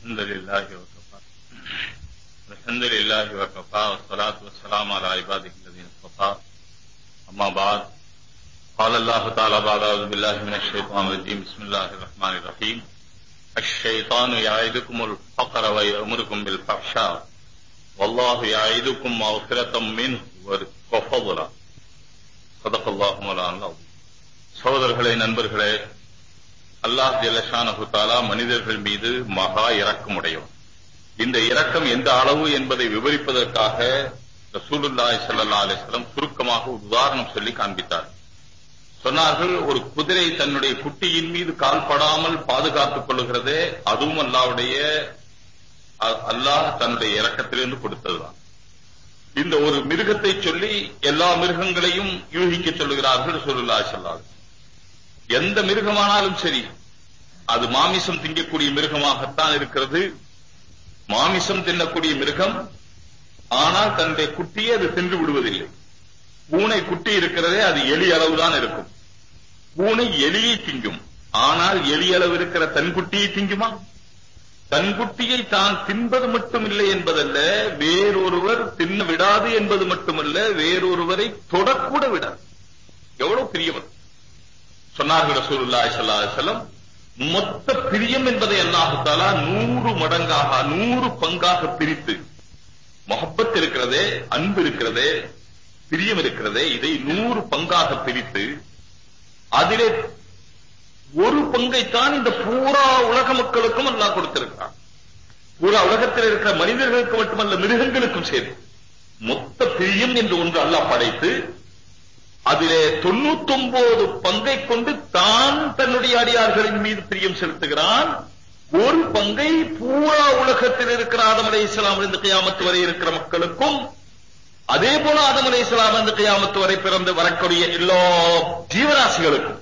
الحمد لله وكفى الحمد لله وكفى والصلاة والسلام على عباده الذين اصطفى أما بعد قال الله تعالى بعد أعوذ بالله من الشيطان الرجيم بسم الله الرحمن الرحيم الشيطان يعيدكم الفقر ويأمركم بالفحشاء والله يعيدكم مغفرة منه وفضلا صدق الله مولانا العظيم சகோதரர்களே நண்பர்களே அல்லாஹ் ஜல்லஷானஹு மனிதர்கள் மீது மகா இரக்கமுடையவன். இந்த இரக்கம் எந்த அளவு என்பதை விவரிப்பதற்காக ரசூலுல்லாய் சல்லா அலிஸ்லம் சுருக்கமாக உதாரணம் சொல்லி காண்பித்தார். சொன்னார்கள் ஒரு குதிரை தன்னுடைய குட்டியின் மீது கால்படாமல் பாதுகாத்துக் கொள்ளுகிறதே அதுவும் அல்லாவுடைய அல்லாஹ் தன்னுடைய இரக்கத்திலிருந்து கொடுத்ததுதான். இந்த ஒரு மிருகத்தை சொல்லி எல்லா மிருகங்களையும் யூகிக்க சொல்லுகிறார்கள் ரசூலுல்லாய் ஸல்லல்லாஹு எந்த மிருகமானாலும் சரி அது மாமிசம் திங்கக்கூடிய மிருகமாகத்தான் இருக்கிறது. மாமிசம் தின்னக்கூடிய மிருகம் ஆனால் தன்னுடைய குட்டியை அது தின்று விடுவதில்லை. பூனை குட்டி இருக்கிறதே அது எலி அளவுதான் இருக்கும். பூனை எலியை திங்கும். ஆனால் எலி அளவு இருக்கிற தன் குட்டியை திங்குமா? தன் குட்டியை தான் தின்பது மட்டுமில்லை என்பதல்ல வேறொருவர் தின்ன விடாது என்பது மட்டுமல்ல வேறொருவரை தொடக்கூட விடாது. எவ்வளவு பெரியவர். சொன்னார்கள் ரசூலுல்லாஹி ஸல்லல்லாஹு அலைஹி வஸல்லம் மொத்த பிரியம் என்பதை அல்லாஹ் தஆலா நூறு மடங்காக நூறு பங்காக பிரித்து மொஹப்பத் இருக்கிறதே அன்பு இருக்கிறதே பிரியம் இருக்கிறதே இதை நூறு பங்காக பிரித்து அதிலே ஒரு பங்கைத்தான் இந்த பூரா உலக மக்களுக்கும் அல்லாஹ் கொடுத்திருக்கிறான். பூரா உலகத்தில் இருக்கிற மனிதர்களுக்கு மட்டுமல்ல மிருகங்களுக்கும் சேர்த்து மொத்த பிரியம் என்று ஒன்று அல்லாஹ் படைத்து அதிலே தொண்ணூத்தி ஒன்பது பங்கை கொண்டு தான் தன்னுடைய அடியார்களின் மீது பிரியம் செலுத்துகிறான். ஒரு பங்கை பூரா உலகத்தில் இருக்கிற ஆதம் அலை இஸ்லாம் இருந்து கையாமத்து வரை இருக்கிற மக்களுக்கும் அதே போல ஆதம் அலை இஸ்லாம் இருந்து கையாமத்து வரை பிறந்து வரக்கூடிய எல்லா ஜீவராசிகளுக்கும்.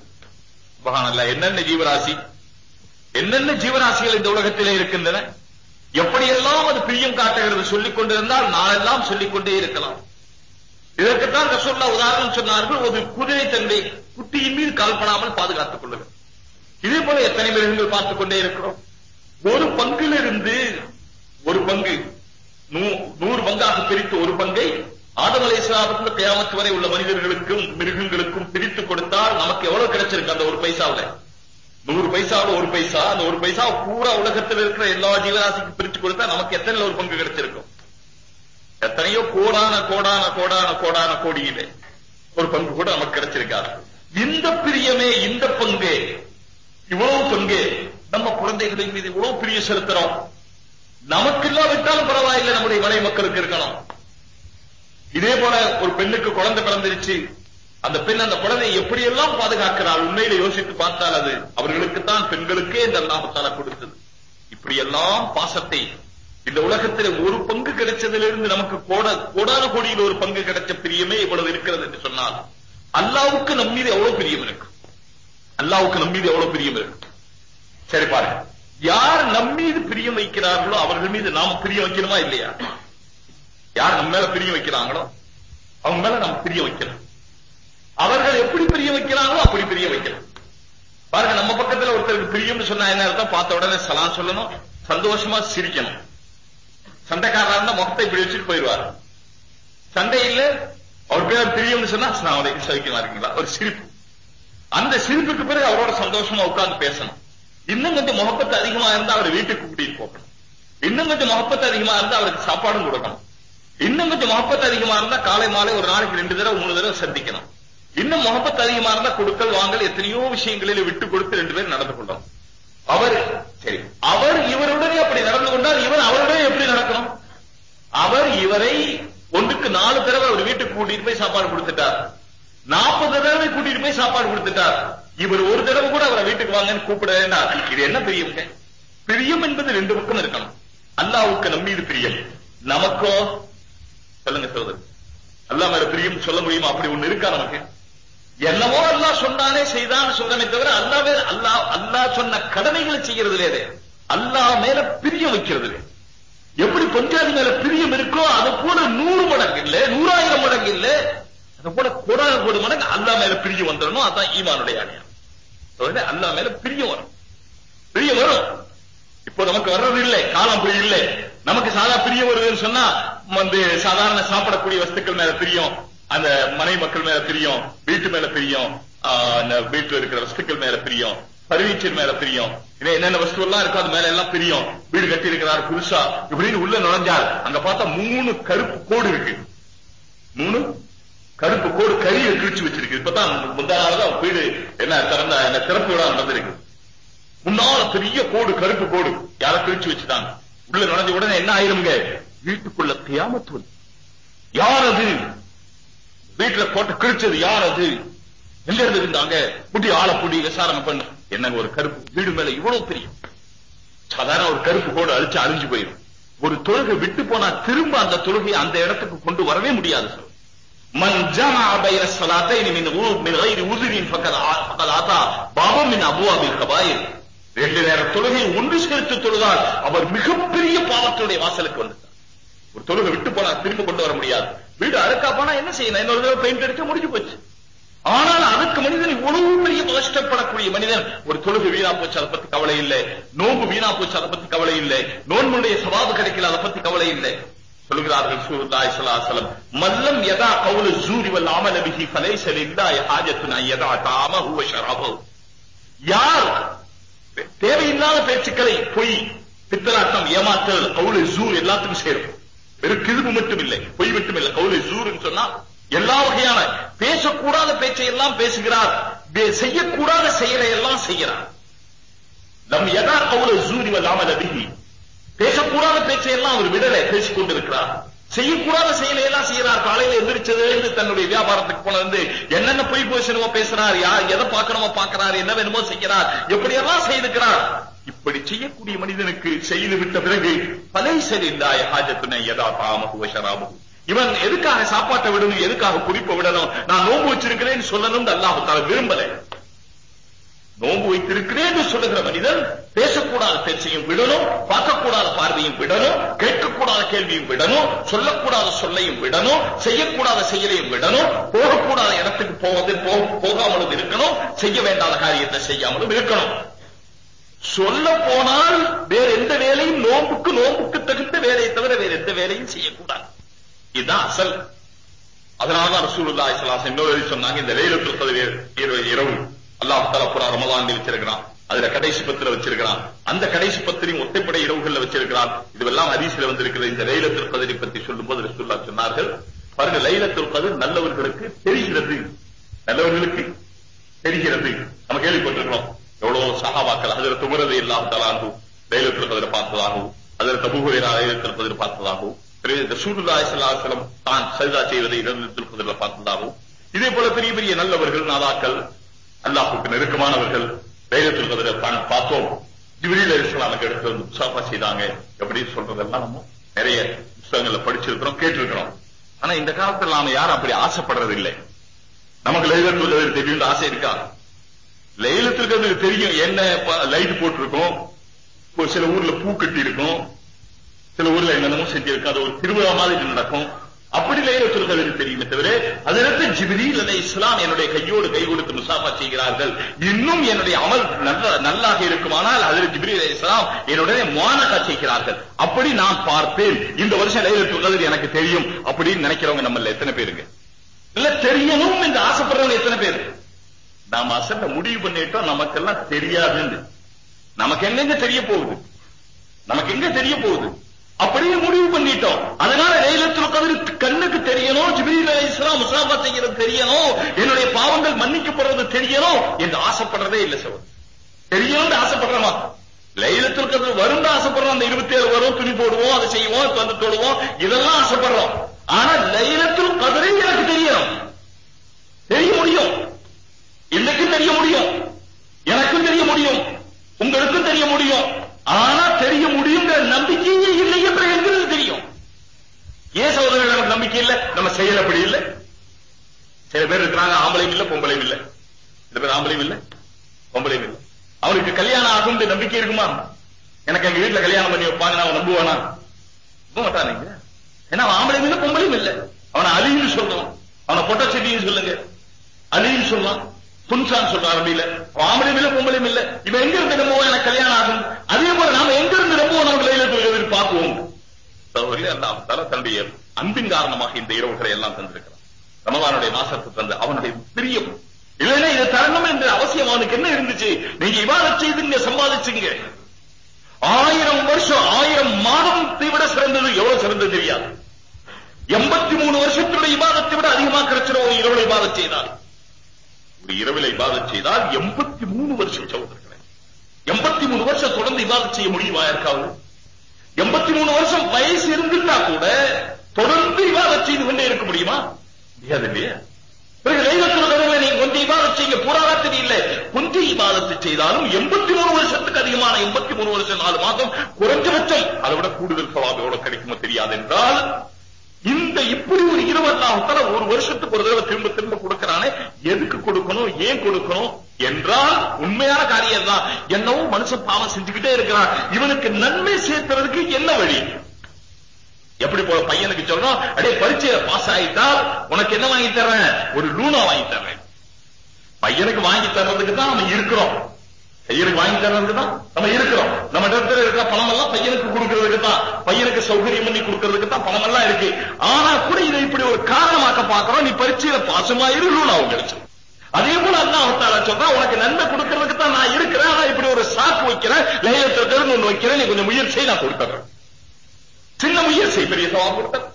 என்னென்ன ஜீவராசி? என்னென்ன ஜீவராசிகள் இந்த உலகத்திலே இருக்கின்றன? எப்படியெல்லாம் அது பிரியம் காட்டுகிறது சொல்லிக் கொண்டிருந்தால் நாளெல்லாம் சொல்லிக் கொண்டே இருக்கலாம். இதற்குத்தான் ரசோல்லா உதாரணம் சொன்னார்கள் ஒரு குதிரை தன்னை குட்டியின் மீது கால்படாமல் பாதுகாத்துக் கொள்ளுங்கள். இதே போல எத்தனை மிருகங்கள் பார்த்துக் கொண்டே இருக்கிறோம். ஒரு பங்கிலிருந்து ஒரு பங்கு நூறு பங்காக பிரித்து ஒரு பங்கை ஆதம் அலை இஸ்லாமத்தில் கியாமத்து வரை உள்ள மனிதர்களுக்கும் மிருகங்களுக்கும் பிரித்து கொடுத்தால் நமக்கு எவ்வளவு கிடைச்சிருக்கு அந்த ஒரு பைசாவுல? நூறு பைசாவில் ஒரு பைசா அந்த ஒரு பைசா பூரா உலகத்தில் இருக்கிற எல்லா ஜீவராசிக்கும் பிரித்து கொடுத்தா நமக்கு எத்தனை ஒரு பங்கு கிடைச்சிருக்கும்? எத்தனையோ கோடான கோடான கோடான கோடான கோடியிலே ஒரு பங்கு கூட நமக்கு கிடைச்சிருக்காது. இந்த பிரியமே இந்த பங்கு இவ்வளவு பங்கு நம்ம குழந்தைகளின் மீது இவ்வளவு பிரிய செலுத்துறோம். நமக்கு இல்லாவிட்டாலும் பரவாயில்லை நம்முடைய மலை மக்களுக்கு இருக்கணும் இதே போல ஒரு பெண்ணுக்கு குழந்தை பிறந்துருச்சு. அந்த பெண் அந்த குழந்தையை எப்படியெல்லாம் பாதுகாக்கிறாள்? உண்மையில யோசித்து பார்த்தால் அது அவர்களுக்குத்தான் பெண்களுக்கே இந்த லாபத்தால கொடுத்தது. இப்படியெல்லாம் பாசத்தை இந்த உலகத்தில் ஒரு பங்கு கிடைச்சதிலிருந்து நமக்கு கோட கோடான கோடியில் ஒரு பங்கு கிடைச்ச பிரியமே இவ்வளவு இருக்கிறது என்று சொன்னால் அல்லாவுக்கு நம்மீது எவ்வளவு பிரியம் இருக்கு அல்லாவுக்கு நம்மீது எவ்வளவு பிரியம் இருக்கு சரி பாருங்க. யார் நம்மீது பிரியம் வைக்கிறார்களோ அவர்கள் மீது நாம் பிரியம் வைக்கணுமா இல்லையா? யார் நம்ம மேல பிரியம் வைக்கிறாங்களோ அவங்க மேல நம்ம பிரியம் வைக்கணும். அவர்கள் எப்படி பிரியம் வைக்கிறாங்களோ அப்படி பிரியம் வைக்கணும். பாருங்க நம்ம பக்கத்துல ஒருத்தருக்கு பிரியம்னு சொன்னா என்ன அர்த்தம்? பார்த்த உடனே சலாம் சொல்லணும் சந்தோஷமா சிரிக்கணும். சண்டைக்காரா இருந்தா முகத்தை இப்படி வச்சுட்டு போயிடுவார். சண்டையில் அவர் பேர் தெரியும்னு சொன்னா அவருக்கு சவிக்கமா இருக்கீங்களா ஒரு சிரிப்பு. அந்த சிரிப்புக்கு பிறகு அவரோட சந்தோஷமா உட்கார்ந்து பேசணும். இன்னும் கொஞ்சம் முகப்பத்து அதிகமா இருந்தா அவர் வீட்டுக்கு கூட்டிட்டு போகணும். இன்னும் கொஞ்சம் முகப்பத்து அதிகமா இருந்தா அவருக்கு சாப்பாடும் கொடுக்கணும். இன்னும் கொஞ்சம் முகப்பத்து அதிகமா இருந்தா காலை மாலை ஒரு நாளைக்கு ரெண்டு தடவை மூணு தடவை சந்திக்கணும். இன்னும் முகப்பத்து அதிகமா இருந்தா கொடுக்கல் வாங்கல் எத்தனையோ விஷயங்களில் விட்டு கொடுத்து ரெண்டு பேரும் நடந்து கொள்ளணும். அவர் சரி அவர் இவருடனே அப்படி நடந்து கொண்டால் இவர் அவருடைய எப்படி நடக்கணும்? அவர் இவரை ஒன்றுக்கு நாலு தடவை அவர் வீட்டுக்கு கூட்டிட்டு போய் சாப்பாடு கொடுத்துட்டார். நாற்பது தடவை கூட்டிட்டு போய் சாப்பாடு கொடுத்துட்டார். இவர் ஒரு தடவை கூட அவரை வீட்டுக்கு வாங்கன்னு கூப்பிடவேண்டா இது என்ன பிரியம்ங்க பிரியம் என்பது ரெண்டு பக்கம் இருக்கணும். அல்லாவுக்கு நம்பி இது பிரியம். நமக்கோ சொல்லுங்க சோதர் அல்லாம பிரியம் சொல்ல முடியுமா? அப்படி ஒண்ணு இருக்கா நமக்கு? என்னவோ அல்லா சொன்னானே செய்தான் சொல்றமே தவிர அல்லாவே அல்லா அல்லா சொன்ன கடமைகளை செய்யறது இல்லையே அல்லா மேல பிரியம் வைக்கிறது எப்படி பஞ்சாதி மேல பிரியம் இருக்கோ அது போல நூறு மடங்கு இல்ல நூறாயிரம் மடங்கு இல்ல அது போல கோடான கோடி மடங்கு அல்லா மேல பிரியம் வந்துடணும். அதான் ஈமானுடைய அடையாளம் அல்லா மேல பிரியம் வரும். பிரியம் வரும். இப்போ நமக்கு வர்றது இல்லை காலம் அப்படி இல்லை. நமக்கு சாதா பிரியம் வருதுன்னு சொன்னா வந்து சாதாரண சாப்பிடக்கூடிய வஸ்துக்கள் மேல பிரியம். அந்த மனை மக்கள் மேல பிரியும் வீட்டு மேல பிரியும் ஆஹ், அந்த வீட்டுல இருக்கிற வஸ்துக்கள் மேல பிரியும் பர்னிச்சர் மேல பிரியும். என்னென்ன வஸ்து எல்லாம் இருக்கோ அது மேல எல்லாம் பிரியும். வீடு கட்டி இருக்கிறார் புதுசா இப்படின்னு உள்ள நுழைஞ்சால் அங்க பார்த்தா மூணு கருப்பு கோடு இருக்கு. மூணு கருப்பு கோடு கரிய கிழிச்சு வச்சிருக்கு. இப்பதான் முந்தா நாள் தான் வீடு என்ன திறந்த என்ன திறப்பு விழா நடந்திருக்கு முன்னால பெரிய கோடு கருப்பு கோடு. யார கிழிச்சு வச்சுட்டாங்க. உள்ள நுழைஞ்ச உடனே என்ன ஆயிருங்க? வீட்டுக்குள்ள கியாமத்து யார் அது? வீட்டுல போட்டு கிழிச்சது யார் அது எங்க இருந்து இருந்தாங்க புடி ஆளை புடி விசாரணை பண்ணு என்னங்க ஒரு கருப்பு வீடு மேல இவ்வளவு பெரிய சாதாரண ஒரு கருப்பு கோடு அழிச்சு அழிஞ்சு போயிடும் ஒரு தொழுகை விட்டு போனா திரும்ப அந்த தொழுகை அந்த இடத்துக்கு கொண்டு வரவே முடியாது சார் من جمع بين الصلاتين من غ- من غير عذر فقد ع- فقد اتى باب من ابواب الكبائر ரெண்டு நேர தொழுகை ஒன்று சேர்த்து தொழுதால் அவர் மிகப்பெரிய பாவத்துடைய வாசலுக்கு வந்துட்டார் ஒரு தொழுகை விட்டு போனா திரும்ப கொண்டு வர முடியாது வீடு அழுக்கா போனா என்ன செய்யணும்? இன்னொரு தடவை பெயிண்ட் அடிச்சா முடிஞ்சு போச்சு. ஆனால் அதுக்கு மனிதன் இவ்வளவு பெரிய கஷ்டப்படக்கூடிய மனிதன். ஒரு தொழுகு வீணா போச்சு அதை பத்தி கவலை இல்லை. நோன்பு வீணா போச்சு அதை பத்தி கவலை இல்லை. நோன்புடைய சவாபு கிடைக்கல அதை பத்தி கவலை இல்லை. சொல்கிறார்கள் சூருல்லாஹி சலாசலம் மல்லம் எதா கவுல சூரி வல் அமல பிஹி ஃபலைஸ லில்லாஹி ஹாஜத்துன் அன் யதா தாமஹு யார் தேவையில்லாத பேச்சுக்களை பொய் பித்தலாட்டம் ஏமாற்றல் கவுல ஜூர் எல்லாத்துக்கும் சேரும். வெறும் கிதுபு மட்டும் இல்லை பொய் மட்டும் இல்லை கவுல ஜூர்னு சொன்னா எல்லா வகையான பேசக்கூடாத பேச்சை எல்லாம் பேசுகிறார் செய்யக்கூடாத செயலை எல்லாம் செய்கிறார். நம் எதா கவுல ஜூரி வல் அமல பேசக்கூடாத பேச்சை எல்லாம் அவர் விடலை பேசிக் கொண்டிருக்கிறார். செய்யக்கூடாத செயலை எல்லாம் செய்யறார் காலையில எந்திரிச்சது தன்னுடைய வியாபாரத்துக்கு போன வந்து என்னென்ன பொய் பேசணுமோ பேசுறார் யார் எதை பார்க்கணுமோ பார்க்கிறார் என்ன வேணுமோ செய்கிறார் எப்படியெல்லாம் செய்திருக்கிறார். இப்படி செய்யக்கூடிய மனிதனுக்கு செய்து விட்ட பிறகு பலை சரிந்தாய ஹாஜத்துனை எதா தாமகு ஷராபு இவன் எதுக்காக சாப்பாட்டை விடணும் எதுக்காக குறிப்பை விடணும்? நான் நோன்பு வச்சிருக்கிறேன்னு சொல்லணும் அல்லாஹ் தால விரும்பல. நோன்பு வைத்திருக்கிறேன் சொல்லுகிற மனிதன் பேசக்கூடாத பேச்சையும் விடணும் பார்க்கக்கூடாத பார்வையும் விடணும் கேட்கக்கூடாத கேள்வியும் விடணும் சொல்லக்கூடாத சொல்லையும் விடணும் செய்யக்கூடாத செயலையும் விடணும் போகக்கூடாத இடத்துக்கு போவது போகாமலும் இருக்கணும் செய்ய வேண்டாத காரியத்தை செய்யாமலும் இருக்கணும். சொல்ல போனால் வேற எந்த வேலையும் நோம்புக்கு நோம்புக்கு தகுந்த வேலையை தவிர வேற எந்த வேலையும் செய்யக்கூடாது. இதுதான் அசல். அதனாலதான் ரசூலுல்லா இஸ்லாம் இன்னொரு சொன்னாங்க இந்த லைலத்துல் கத்ர் இரவு. அல்லாஹ் தஆலா புரா வச்சிருக்கிறான். அதுல கடைசி பத்துல வச்சிருக்கிறான். அந்த கடைசி பத்திரையும் ஒத்தைப்படை இரவுகள்ல வச்சிருக்கிறான். இதுவெல்லாம் ஹதீஸ்ல வந்திருக்கிற இந்த லைலத்துல் கத்ரை பத்தி சொல்லும்போது ரசூல்லா சொன்னார்கள் பாருங்க லைலத்துல் கத்ர் நல்லவர்களுக்கு தெரிகிறது. நல்லவர்களுக்கு தெரிகிறது. நம்ம கேள்விப்பட்டிருக்கிறோம். எவ்வளவு சகாபாக்கள் அதில் துமரது இல்லாம தலாகு லைலத்துல் பார்த்ததாகவும் அதில் தபுகுரா பார்த்ததாகவும் பிறகு இந்த தான் சரிதா செய்வதை இழந்திருப்பதில் பார்த்ததாகவும் இதே போல பெரிய பெரிய நல்லவர்கள் நாதாக்கள் அல்லாஹுக்கு நெருக்கமானவர்கள் லைலத்துல் கத்ரை தான் பார்த்தோம். ஜிப்ரீல் அலைஹிஸ்ஸலாமுக்கு எடுத்து வந்து முசாஃபா செய்தாங்க அப்படின்னு சொல்றதெல்லாம் நம்ம நிறைய புத்தகங்களை படிச்சிருக்கிறோம் கேட்டிருக்கிறோம். ஆனா இந்த காலத்துல நாம யாரும் அப்படி ஆசைப்படுறது இல்லை நமக்கு லைவர் தெரியும் ஆசை இருக்கா? லைலத்துல் கத்ர் தெரியும் என்ன லைட் போட்டிருக்கோம். ஒரு சில ஊர்ல பூ கட்டி இருக்கும் சில ஊர்ல என்னென்னமோ செஞ்சிருக்கும். அது ஒரு திருவிழா மாதிரி நடக்கும். அப்படி லைலத்துல் கத்ர் தெரியுமே தவிர அதற்கு ஜிப்ரீல் அலை இஸ்லாம் என்னுடைய கையோடு கை கொடுத்து முசாஃபா செய்கிறார்கள். இன்னும் என்னுடைய அமல் நல்ல நல்லாக இருக்குமானால் அதில் ஜிப்ரீல் அலை இஸ்லாம் என்னுடைய மானகா செய்கிறார்கள். அப்படி நான் பார்ப்பேன் இந்த வருஷம் லைலத்துல் கத்ர் எனக்கு தெரியும். அப்படின்னு நினைக்கிறவங்க நம்மள எத்தனை பேருங்க? இல்ல தெரியணும் என்று ஆசைப்படுறவங்க எத்தனை பேர்? நாம அசல்ல முடிவு பண்ணிட்டோம் நமக்கெல்லாம் தெரியாதுன்னு. நமக்கு எங்கெங்க தெரிய போகுது? நமக்கு எங்க தெரிய போகுது? அப்படியே முடிவு பண்ணிட்டோம். அதனால லைலத்துல் கதிர் கண்ணுக்கு தெரியணும் ஜிப்ரீல் அலைஹிஸ்ஸலாம் முசாஃபா செய்யறது தெரியணும் என்னுடைய பாவங்கள் மன்னிக்கப்படுறது தெரியணும் என்று ஆசைப்படுறதே இல்ல சகோதரர் தெரியணும்னு ஆசைப்படுறமா? லைலத்துல் கதிர் வரும் ஆசைப்படுறோம் அந்த இருபத்தி ஏழு வரும் துணி போடுவோம் அதை செய்வோம் வந்து தொடுவோம் இதெல்லாம் ஆசைப்படுறோம். ஆனா லைலத்துல் கத்ரே எனக்கு தெரியணும். தெரிய முடியும். இன்னைக்கும் தெரிய முடியும். எனக்கும் தெரிய முடியும். உங்களுக்கும் தெரிய முடியும். ஆனா தெரிய முடியுங்கிற நம்பிக்கையே இல்லை என்று எங்களுக்கு தெரியும். ஏன் சகோதரர்கள் நமக்கு நம்பிக்கை இல்லை? நம்ம செயல் அப்படி இல்லை. சில பேர் இருக்கிறாங்க ஆம்பளையும் இல்லை பொம்பளையும் இல்லை. சில பேர் ஆம்பளையும் இல்லை பொம்பளையும் இல்லை. அவனுக்கு கல்யாணம் ஆகும் நம்பிக்கை இருக்குமா? எனக்கு எங்க வீட்டுல கல்யாணம் பண்ணி வைப்பாங்க நான் நம்புவானா? நம்ப மாட்டானுங்க ஏன்னா அவன் ஆம்பளையும் இல்லை பொம்பளையும் இல்லை. அவனை அலின்னு சொல்லணும் அவனை பொட்ட செடின்னு சொல்லுங்க. அலின்னு சொல்லலாம் துன்சான் சொல்ற அரபியில ஆம்பளையும் இல்ல பொம்பளையும் இல்ல. இவன் எங்க இருந்து நம்புவோம் எனக்கு கல்யாணம் ஆகும். அதே போல நாம எங்க இருந்து நம்புவோம் நமக்கு லைலத்துல் கதிர் பார்க்குவோம் சகோதரி அல்லாஹ் தன்னுடைய அன்பின் காரணமாக இந்த இரவுகளை எல்லாம் தந்திருக்கிறான். ரமவானுடைய மாசத்தை தந்து அவனுடைய பிரியம் இல்லைன்னா இதை தரணும் என்ற அவசியம் அவனுக்கு என்ன இருந்துச்சு? நீங்க இவாதம் செய்து நீங்க சம்பாதிச்சுங்க. ஆயிரம் வருஷம் ஆயிரம் மாதத்தை விட சிறந்தது. எவ்வளவு சிறந்தது தெரியாது. எண்பத்தி மூணு வருஷத்துடைய இபாதத்தை விட அதிகமாக கிடைச்சிட ஒரு இரவுல விவாதம் செய்தார் ஒரு இரவில இபாதம் செய்தால் எண்பத்தி மூணு வருஷம் சகோதரர்களே எண்பத்தி மூணு வருஷம் தொடர்ந்து இபாதம் செய்ய முடியுமா யாருக்காவது? எண்பத்தி மூணு வருஷம் வயசு இருந்துட்டா கூட தொடர்ந்து இபாதம் செய்து கொண்டே இருக்க முடியுமா? முடியாது இல்லையா? பிறகு லைலத்துல கதவை நீங்க கொஞ்சம் இபாதத் செய்ய பூராராத்திரி இல்ல. கொஞ்சம் இபாதத்தை செய்தாலும் எண்பத்தி மூணு வருஷத்துக்கு அதிகமான எண்பத்தி மூணு வருஷம் நாலு மாதம் குறைஞ்சபட்சம். அதை விட கூடுதல் சவாப் கிடைக்குமோ தெரியாது என்றால் இந்த இப்படி ஒரு இருபதாவத்தால ஒரு வருஷத்துக்கு ஒரு தடவை திரும்ப திரும்ப கொடுக்கிறானே எதுக்கு கொடுக்கணும் ஏன் கொடுக்கணும் என்றால் உண்மையான காரியம் தான் என்னவோ மனுஷன் பாவம் செஞ்சுக்கிட்டே இருக்கிறான். இவனுக்கு நன்மை சேர்த்துறதுக்கு என்ன வழி? எப்படி போல பையனுக்கு சொல்றோம் அடே பரீட்சையில பாஸ் ஆயிட்டால் உனக்கு என்ன வாங்கி தர்றேன்? ஒரு லூனா வாங்கி தர்றேன். பையனுக்கு வாங்கி தர்றதுக்கு தான் நம்ம இருக்கிறோம். பையனுக்கு வாங்கி தர்றதுக்கு தான் நம்ம இருக்கிறோம். நம்ம இடத்துல இருக்கிற பணம் எல்லாம் பையனுக்கு கொடுக்கறதுக்கு தான் பையனுக்கு சௌகரியம் பண்ணி கொடுக்கறதுக்கு தான் பணம் எல்லாம் இருக்கு. ஆனா கூட இதை இப்படி ஒரு காரணமாக்க பாக்குறோம் நீ பரீட்சையில பாசமா இரு லூனா அதே போல அல்லாஹ் சொல்றா உனக்கு நன்மை கொடுக்கறதுக்கு தான் நான் இருக்கிறேன். ஆனா இப்படி ஒரு சாக்கு வைக்கிறேன் லைலத்திற்கு ஒன்று வைக்கிறேன் நீ கொஞ்சம் முயற்சியை நான் கொடுத்துறேன். சின்ன முயற்சி பெரிய சவால் கொடுத்தேன்.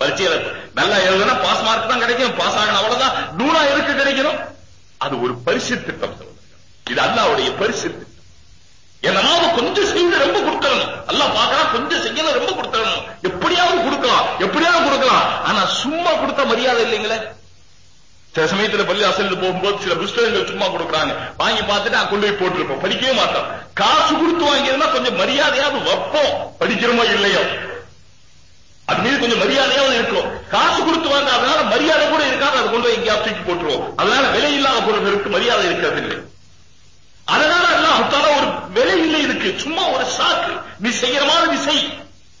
பரீட்சையில நல்லா எழுதுனா பாஸ் மார்க் தான் கிடைக்கும் பாஸ் ஆகணும் அவ்வளவுதான். நூலா இருக்கு கிடைக்கணும்? அது ஒரு பரிசு திட்டம். இது அல்லாவுடைய பரிசு. திட்டம் என்னாவது கொஞ்சம் செய்து ரொம்ப கொடுத்துடணும் அல்ல பார்க்கறா கொஞ்சம் செய்யணும் ரொம்ப கொடுத்துடணும் எப்படியாவது கொடுக்கலாம் எப்படியாவது கொடுக்கலாம். ஆனா சும்மா கொடுத்த மரியாதை இல்லைங்களே? சில சமயத்துல பள்ளி அசல் போகும்போது சில புஸ்தகங்கள் சும்மா கொடுக்குறாங்க. வாங்கி பார்த்துட்டு நான் கொண்டு போய் போட்டிருப்போம். படிக்கவே மாட்டோம். காசு கொடுத்து வாங்கியிருந்தா கொஞ்சம் மரியாதையாவது வைப்போம். படிக்கிறோமோ இல்லையோ? அது மீது கொஞ்சம் மரியாதையாவது இருக்கும். காசு கொடுத்து வாங்க அதனால மரியாதை கூட இருக்காது. அது கொண்டு போய் எங்கேயாவது தூக்கி போட்டுருவோம். அதனால விலை இல்லாத பொருள்களுக்கு மரியாதை இருக்கிறது இல்லை அதனால அல்லாஹால ஒரு விலை இல்லை இதுக்கு. சும்மா ஒரு சாக்கு. நீ செய்யற மாதிரி நீ செய்.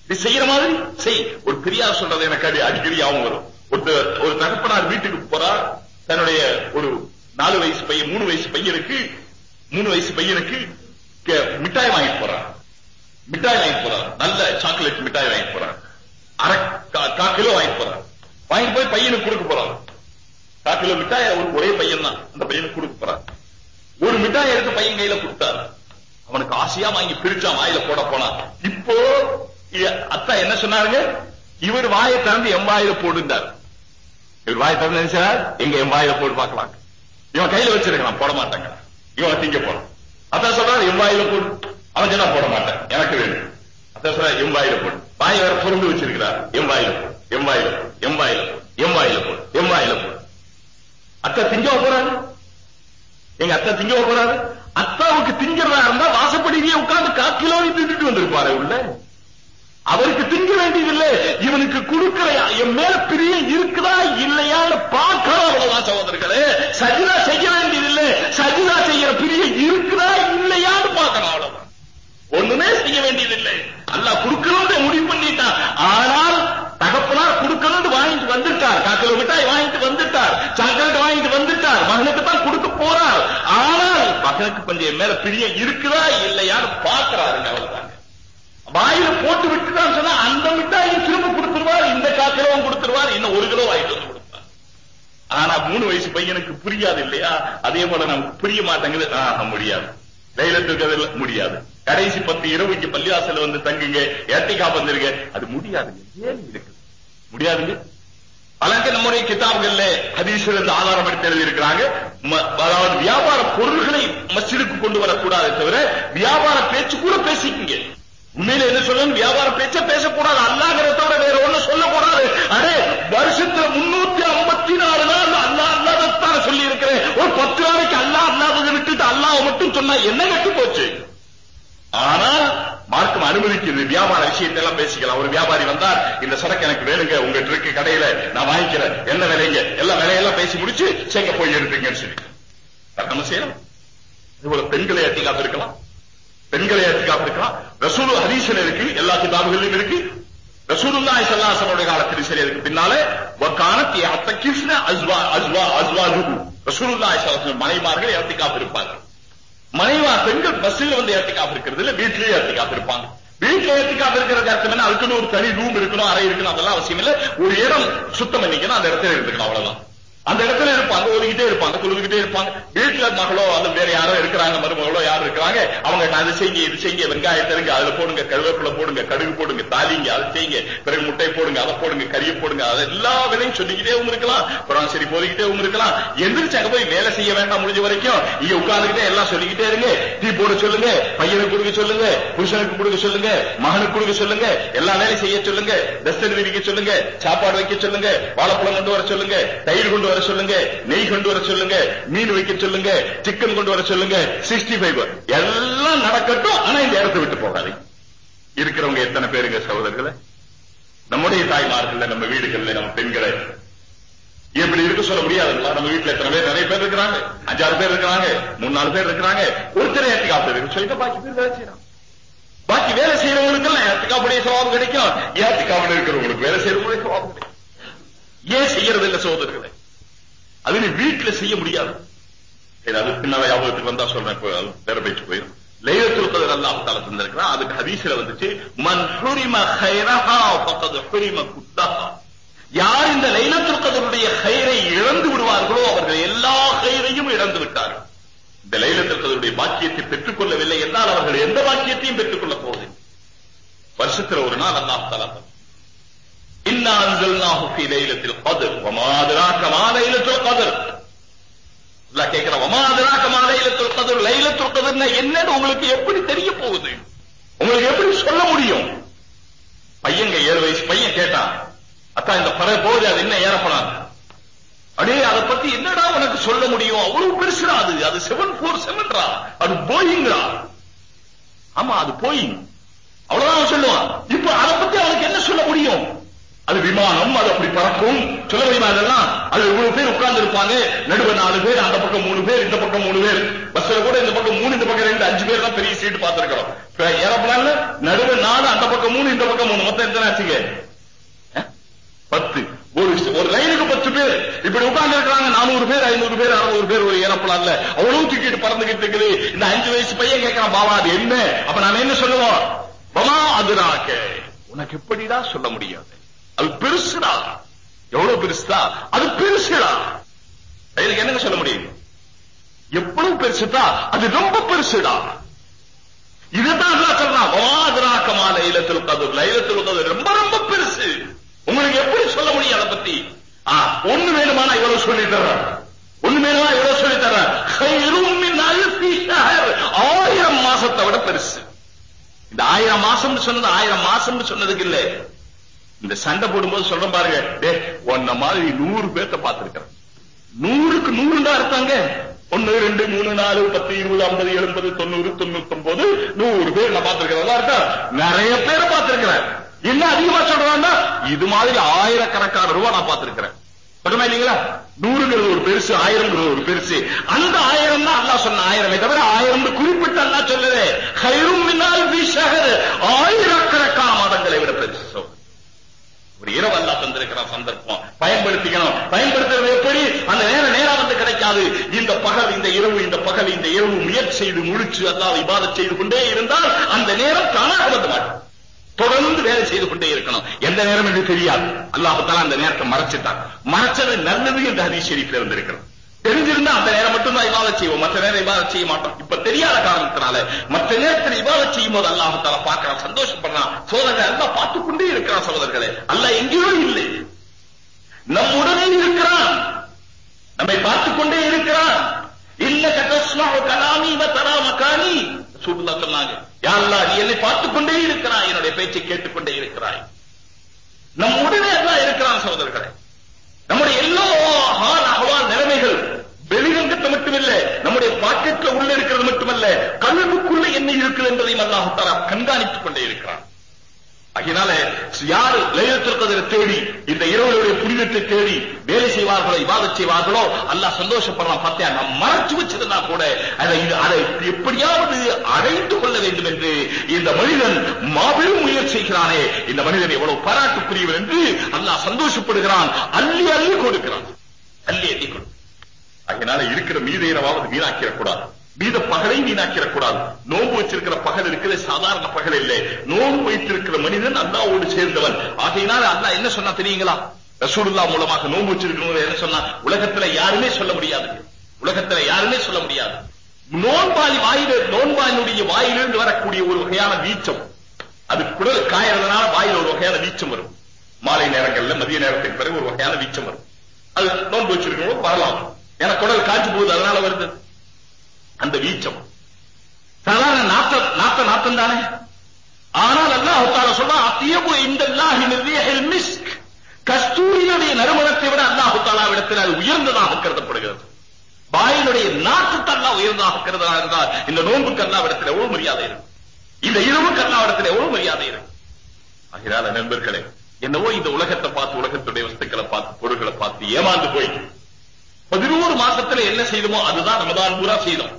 நீ செய்யற மாதிரி செய். ஒரு பெரியார் சொல்றது எனக்கு அது அடிக்கடி ஞாபகம் வரும். ஒரு ஒரு தகப்பனார் வீட்டுக்கு போறா. தன்னுடைய ஒரு நாலு வயசு பையன் மூணு வயசு பையனுக்கு மூணு வயசு பையனுக்கு மிட்டாய் வாங்கிட்டு போறான் மிட்டாய் வாங்கிட்டு போறான் நல்ல சாக்லேட் மிட்டாய் வாங்கிட்டு போறான் அரை கா- கிலோ வாங்கிட்டு போறான் வாங்கிட்டு போய் பையனுக்கு கொடுக்க போறான் கா கிலோ மிட்டாய் ஒரு ஒரே பையன் தான் அந்த பையனுக்கு கொடுக்க போறான் ஒரு மிட்டாய் எடுத்து பையன் கையில கொடுத்தார். அவனுக்கு ஆசையா வாங்கி பிரிச்சான் வாயில போட போனான் இப்போ அத்தா என்ன சொன்னாருங்க? இவர் வாயை திறந்து என் வாயில போடுந்தார் இவர் வாயை திறந்து நினைச்சார் எங்க என் வாயில போட்டு பார்க்கலாம் இவன் கையில வச்சிருக்கான் போட மாட்டாங்க. இவன் திங்க போறான். அதான் சொல்றாரு என் வாயில போடு. அவன் சொன்னா போட மாட்டேன். எனக்கு வேணும். அதான் சொல்ற என் வாயில போடு. வாய் வேற பொருந்து வச்சிருக்கிறார். என் வாயில போடு. என் வாயில போடு. என் வாயில போடு. என் வாயில போடு. என் வாயில போடு. அத்தா திங்க போறாங்க. எங்க அத்தா திங்க போறாரு? அத்தாவுக்கு திங்கிறதா இருந்தா வாசப்படியிலேயே உட்கார்ந்து காக்கிலோ தின்னுட்டு வந்திருப்பாரு உள்ள. அவருக்கு திங்க வேண்டியதில்லை. இவனுக்கு கொடுக்கிற என் மேல பிரிய இருக்குதா இல்லையான்னு பார்க்கிறோம் அவ்வளவுதான் சகோதரர்களே. சஜிதா செய்ய வேண்டியதில்லை. சஜிதா செய்யற பிரிய இருக்குதா இல்லையான்னு பார்க்கணும் அவ்வளவுதான். ஒண்ணுமே செய்ய வேண்டியதில்லை. அல்லாஹ் கொடுக்கணும்னு முடிவு பண்ணிட்டான் ஆனால் தகப்பனார் கொடுக்கணும்னு வாங்கிட்டு வந்துட்டார். காக்கிலோ மிட்டாய் வாங்கிட்டு வந்துட்டார். சாக்க வாங்கிட்டு வந்துட்டார் மகனுக்கு தான் கொடுக்க போறார் கணக்கு மகனுக்கு மேல பிரியம் இருக்குதா இல்லையான்னு பாக்குறாருங்க அவ்வளவுதாங்க வாயில போட்டு விட்டுதான் சொன்னா அந்த மிட்டாயும் திரும்ப கொடுத்துருவார் இந்த காக்கிலவும் கொடுத்துருவார் இன்னும் ஒரு கிலோ வாங்கிட்டு வந்து கொடுப்பார். ஆனா மூணு வயசு பையனுக்கு புரியாது இல்லையா? அதே போல நமக்கு புரிய மாட்டேங்குது. ஆஹ், முடியாது. தைலத்துக்கு முடியாது. கடைசி பத்து இரவுக்கு பள்ளிவாசல வந்து தங்குங்க ஏட்டிக்கா வந்துருங்க. அது முடியாதுங்க. ஏன் இருக்கு முடியாதுங்க. பலங்க நம்முடைய கிதாபுகள்ல ஹதீஸ்ல இருந்து ஆதாரம் எடுத்து எழுதியிருக்கிறாங்க. அதாவது வியாபார பொருள்களை மஸ்ஜிதுக்கு கொண்டு வரக்கூடாது தவிர வியாபார பேச்சு கூட பேசிக்கிங்க. உண்மையில என்ன சொல்லணும்? வியாபார பேச்ச பேசக்கூடாது. அல்லாங்கிறத தவிர வேற ஒண்ணும் சொல்லக்கூடாது. அடே வருஷத்துல முன்னூத்தி ஐம்பத்தி நாலு நாள் அல்லா அல்லாதத்தான சொல்லி இருக்கிறேன் ஒரு பத்து நாளைக்கு அல்லா அல்லாததை விட்டுட்டு அல்லாஹ் மட்டும் சொன்னா என்ன கட்டு போச்சு? ஆனால் மார்க்கம் அனுமதிக்கிறது வியாபார விஷயத்தை எல்லாம் பேசிக்கலாம். ஒரு வியாபாரி வந்தார் இந்த சரக்கு எனக்கு வேணுங்க உங்க இருக்கு கடையில நான் வாங்கிக்கிறேன். என்ன விலைங்க? எல்லா விலையெல்லாம் பேசி முடிச்சு செங்க போய் எடுப்பீங்கன்னு சொல்லி நம்ம செய்யலாம். இதுபோல பெண்களை ஏற்றி இருக்கலாம் பெண்களை ஏற்றி காத்திருக்கலாம். ரசூல் ஹரீசன் இருக்கு எல்லா கிதாபுகளிலும் இருக்கு. ரசூலுல்லாஹி ஸல்லல்லாஹு அலைஹி காலத்தில் சரி அதுக்கு பின்னாலே வகானத் யத்தகிஃப்ன அஸ்வா அஸ்வா அஸ்வாஜுஹு ரசூலுல்லாஹி ஸல்லல்லாஹு மனைமார்கள் ஏற்றி காத்திருப்பார்கள். மனைவா பெண்கள் பஸ்ஸில் வந்து ஏத்திக்காப் இருக்கிறது இல்ல வீட்லயே ஏத்திக்காப் இருப்பாங்க. வீட்டுல ஏத்திக்காப் இருக்கிறது அர்த்தம் என்ன? அதுக்குன்னு ஒரு தனி ரூம் இருக்கணும் அறை இருக்கணும் அதெல்லாம் அவசியம் இல்ல. ஒரு இடம் சுத்தம் பண்ணிக்கணும் அந்த இடத்துல இருந்துக்கணும் அவ்வளவுதான். அந்த இடத்துல இருப்பாங்க ஒதுக்கிட்டே இருப்பாங்க தொழுதுகிட்டே இருப்பாங்க. வீட்டுல மகளோ அந்த வேற யாரோ இருக்கிறாங்க மருமகளோ யாரும் இருக்கிறாங்க அவங்க அதை செய்யுங்க இது செய்யுங்க வெங்காயம் தருங்க அதுல போடுங்க கருவேப்பிலை போடுங்க கடுகு போடுங்க தாலிங்க அதை செய்யுங்க. பிறகு முட்டை போடுங்க அதை போடுங்க கறியை போடுங்க அதை எல்லா வேலையும் சொல்லிக்கிட்டே இருக்கலாம். அப்புறம் சரி போதிக்கிட்டே இருக்கலாம். எந்திரிச்சு அங்க போய் வேலை செய்ய வேண்டாம் முடிஞ்ச வரைக்கும் இங்க உட்கார்ந்துகிட்டே எல்லாம் சொல்லிக்கிட்டே இருங்க. டீ போட சொல்லுங்க பையனுக்கு கொடுக்க சொல்லுங்க புருஷனுக்கு கொடுக்க சொல்லுங்க மகனுக்கு கொடுக்க சொல்லுங்க எல்லா வேலையும் செய்ய சொல்லுங்க டஸ்டர் விரிக்க சொல்லுங்க சாப்பாடு வைக்க சொல்லுங்க வாழைப்பழம் கொண்டு வர சொல்லுங்க தயிர் கொண்டு வர சொல்லுங்க நெய் கொண்டு வர சொல்லுங்க மீன் வைக்க சொல்லுங்க சிக்கன் கொண்டு வர சொல்லுங்க சிக்ஸ்டி ஃபைவ் எல்லாம் நடக்கட்டும் ஆனா இந்த இடத்தை விட்டு போகாது இருக்கிறவங்க எத்தனை பேருங்க சகோதரர்களை? நம்முடைய தாய்மார்கள் நம்ம வீடுகள்ல நம்ம பெண்களை. இப்படி இருக்க சொல்ல முடியாதுங்களா? நம்ம வீட்டுல எத்தனை பேர்? நிறைய பேர் இருக்கிறாங்க. அஞ்சாறு பேர் இருக்கிறாங்க. மூணு நாலு பேர் இருக்கிறாங்க. ஒருத்தர் ஏத்திக்காப்பு இருக்கு சொல்லிட்டு பாக்கி பேர் வேலை செய்யறாங்க பாக்கி வேலை செய்யறவங்களுக்கு எல்லாம் ஏத்திக்காப்புடைய சவாபம் கிடைக்கும். ஏத்திக்காப்புல இருக்கிறவங்களுக்கு வேலை செய்யறவங்களுக்கு சவாபம் கிடைக்கும். ஏன் செய்யறது இல்ல சோதர்களை அதனை வீட்டில் வீட்டுல செய்ய முடியாது. அது பின்னால ஞாபகத்துக்கு வந்தா சொல்றேன் இப்போ வேற போயிடும். லைலத்துல் கதர் அல்லாஹ் தஆலா தந்திருக்கிறான். அதுக்கு ஹதீஸ்ல வந்துச்சு மன் ஹுரிம கைரஹா ஃபகத் ஹுரிம குத்தஹா. யார் இந்த லைலத்துல் கதருடைய கைரை இழந்து விடுவார்களோ அவர்கள் எல்லா கைரையும் இழந்து விட்டார்கள். இந்த லைலத்துல் கதருடைய பாக்கியத்தை பெற்றுக் கொள்ளவில்லை என்றால் அவர்கள் எந்த பாக்கியத்தையும் பெற்றுக் போகுது போவதில்லை. வருஷத்துல ஒரு நாள் அல்லாஹ் தஆலா என்ன அன்சல்னாஹு ஃபீ லைலத்தில் கத்ர் வமா அத்ராக மா லைலத்துல் கத்ர் அல்லாஹ் கேக்குறான் வமா என்னன்னு உங்களுக்கு எப்படி தெரிய போகுது? உங்களுக்கு எப்படி சொல்ல முடியும்? பையங்க ஏழு வயசு பையன் கேட்டான். அத்தா இந்த பறவை போகுது அது என்ன ஏறப்படாது அடே அதை பத்தி என்னடா உனக்கு சொல்ல முடியும்? அவ்வளவு பெருசுடா அது. அது செவன் போர் செவன்ரா அது போயிங்கிறா. ஆமா அது போயிங். அவ்வளவுதான் சொல்லுவான். இப்ப அதை பத்தி அவனுக்கு என்ன சொல்ல முடியும்? அது விமானம் அது அப்படி பறக்கும். சில முடியுமா அது இவ்வளவு பேர் உட்கார்ந்து இருப்பாங்க நடுவே நாலு பேர் அந்த பக்கம் மூணு பேர் இந்த பக்கம் மூணு பேர். பஸ்ல கூட இந்த பக்கம் மூணு இந்த பக்கம் ரெண்டு அஞ்சு பேர் தான் பெரிய சீட் பார்த்திருக்கிறோம். ஏரோப்ளான்ல நடுவே நாலு அந்த பக்கம் மூணு இந்த பக்கம் மூணு. மொத்தம் எத்தனை ஆச்சுங்க? பத்து. ஒரு ஒரு லைனுக்கு பத்து பேர். இப்படி உட்கார்ந்து இருக்கிறாங்க நானூறு பேர் ஐநூறு பேர் அறுநூறு பேர் ஒரு ஏரோப்ளான்ல. அவ்வளவு தூக்கிட்டு பறந்துகிட்டு இருக்குது. இந்த அஞ்சு வயசு பையன் கேட்கிறான் பாவா அது என்ன? அப்ப நாம என்ன சொல்லுவோம்? பமா அதுராக. உனக்கு எப்படிடா சொல்ல முடியாது. அது பெருசுடா. எவ்வளவு பெருசுடா? அது பெருசுடா. இதுக்கு என்னங்க சொல்ல முடியும்? எவ்வளவு பெருசுடா? அது ரொம்ப பெருசுடா. இதுதான் அல்லாஹ் சொல்றான் வமாதராக்கமா லைலத்துல் கத்ர். லைலத்துல் கத்ர் ரொம்ப ரொம்ப பெருசு. உங்களுக்கு எப்படி சொல்ல முடியும் அதை பத்தி? ஆ, ஒண்ணு வேணுமானா இவ்வளவு சொல்லி தர்றேன். ஒண்ணு வேணுமா இவ்வளவு சொல்லி தர்றேன்? ஆயிரம் மாசத்தை விட பெருசு. இந்த ஆயிரம் மாசம் சொன்னது ஆயிரம் மாசம் சொன்னதுக்கு இல்லை. இந்த சண்டை போடும்போது சொல்றேன் பாருங்க டே உன்ன மாதிரி நூறு பேர்த்த பார்த்திருக்கிறேன். நூறுக்கு நூறு தான் இருக்காங்க. ஒன்னு ரெண்டு மூணு நாலு பத்து இருபது ஐம்பது எழுபது தொண்ணூறு தொண்ணூத்தி ஒன்பது நூறு பேர் நான் பார்த்திருக்கிறேன். இருக்கா? நிறைய பேரை பார்த்திருக்கிறேன். என்ன அதிகமா சொல்றான்னா இது மாதிரி ஆயிரக்கணக்கான ரூபா நான் பார்த்திருக்கிறேன். பட்டுமா இல்லைங்களா? நூறுங்கிறது ஒரு பெருசு ஆயிரம்ங்கிறது ஒரு பெருசு. அந்த ஆயிரம் தான் அல்லா சொன்ன ஆயிரமே தவிர ஆயிரம் குறிப்பிட்டு அல்லா சொல்லவே ஹைரும் மின்னால் ஆயிரக்கணக்கான மாதங்களை விட பெருசு சொல்றேன் ஒரு இரவு அல்லா தந்திருக்கிற சந்தர்ப்பம். பயன்படுத்திக்கணும். பயன்படுத்துறது எப்படி? அந்த நேரம் நேரம் வந்து கிடைக்காது. இந்த பகல் இந்த இரவு இந்த பகல் இந்த இரவு முயற்சி செய்து முழிச்சு அல்லாஹ் இபாதத் செய்து கொண்டே இருந்தால் அந்த நேரம் தானாக வந்து மாட்டோம் தொடர்ந்து வேலை செய்து கொண்டே இருக்கணும். எந்த நேரம் என்று தெரியாது. அல்லாஹால அந்த நேரத்தை மறைச்சிட்டான். மறைச்சது நல்லது என்று ஹதீஸ் ஷெரீஃப்ல இருந்திருக்கிறது தெரிஞ்சிருந்தா அந்த நேரம் மட்டும் தான் இபாதத் செய்வோம். மற்ற நேரம் இபாதத் செய்ய மாட்டோம். இப்ப தெரியாத காரணத்தினால மற்ற நேரத்தில் இபாதத் செய்யும் போது அல்லாஹ் தால பார்க்கறான் சந்தோஷப்படுறான் சோதனை அல்லாஹ் பார்த்து கொண்டே இருக்கிறான் சகோதரர்களே. அல்லாஹ் எங்கேயோ இல்லை. நம்முடனே இருக்கிறான். நம்மை பார்த்துக் கொண்டே இருக்கிறான். இல்ல கதஸ்மாவு கலாமி தரா மகானி சூடுல்லா சொன்னாங்க யா அல்லாஹ் நீ என்னை பார்த்துக் கொண்டே இருக்கிறாய். என்னுடைய பேச்சை கேட்டுக்கொண்டே இருக்கிறாய் நம்முடனே எல்லாம் இருக்கிறான் சகோதரர்களே. நம்முடைய எல்லா ஹால் அகவால் நிலைமைகள் வெளிரங்கத்தை மட்டுமில்ல நம்முடைய பாக்கெட்ல உள்ள இருக்கிறது மட்டுமல்ல கல்லுக்குள்ள என்ன இருக்குது என்பதையும் அல்லாஹ் கண்காணித்துக் கொண்டே இருக்கிறான். அதனால யாரு லைலத்துல் தேடி இந்த இரவுடைய புனிதத்தை தேடி வேலை செய்வார்களோ இபாதத் செய்வார்களோ அல்லாஹ் சந்தோஷப்படுறான். பார்த்தியா நான் மறைச்சு வச்சிருந்தா கூட அதை அதை எப்படியாவது அடைந்து கொள்ள வேண்டும் என்று இந்த மனிதன் மாபெரும் முயற்சி செய்கிறானே. இந்த மனிதன் எவ்வளவு பாராட்டுக்குரியவன் என்று அல்லாஹ் சந்தோஷப்படுகிறான். அள்ளி அள்ளி கொடுக்கிறான். அள்ளி அள்ளி கொடு அதனால இருக்கிற மீத இரவாவது வீணாக்கிடக்கூடாது. வீத பகலை வீணாக்கிடக்கூடாது. நோன்பு வச்சிருக்கிற பகல் இருக்கிறது சாதாரண பகல் இல்லை. நோன்பு வைத்திருக்கிற மனிதன் அல்லாவோடு சேர்ந்தவன். ஆகையினால அல்லாஹ் என்ன சொன்னா தெரியுங்களா? ரசூலுல்லா மூலமாக நோன்பு வச்சிருக்கிறவங்க என்ன சொன்னா உலகத்துல யாருமே சொல்ல முடியாது. உலகத்துல யாருமே சொல்ல முடியாது. நோன்பாளி வாயில நோன்பாளினுடைய வாயிலிருந்து வரக்கூடிய ஒரு வகையான வீச்சம் அது குடல் காயறதுனால வாயில ஒரு வகையான வீச்சம் வரும். மாலை நேரங்கள்ல மதிய நேரத்துக்கு பிறகு ஒரு வகையான வீச்சம் வரும். அது நோன்பு வச்சிருக்கிறவங்க வரலாம். ஏன்னா குடல் காய்ச்சி போகுது அதனால வருது. அந்த வீச்சம் சாதாரண நாத்த நாத்த நாத்தம் தானே? ஆனால் அல்லாஹ் தால சொல்றா அத்தியபு இந்த மிஸ்க். கஸ்தூரியுடைய நறுமணத்தை விட அல்லாஹு தாலாவிடத்தில் அது உயர்ந்ததாக கருதப்படுகிறது. வாயினுடைய நாட்டு தல்லா உயர்ந்ததாக கருதா இருந்தால் இந்த நோன்பு அல்லாவிடத்தில் எவ்வளவு மரியாதை இருக்கும்? இந்த இரவுக்கு அல்லாவிடத்தில் எவ்வளவு மரியாதை இருக்கும்? ஆகிறால நண்பர்களே என்னவோ இந்த உலகத்தை பார்த்து உலகத்துடைய வஸ்துக்களை பார்த்து பொருள்களை பார்த்து ஏமாந்து போய் பதினோரு மாசத்துல என்ன செய்தோமோ அதுதான் நம்ம தான் பூரா செய்தோம்.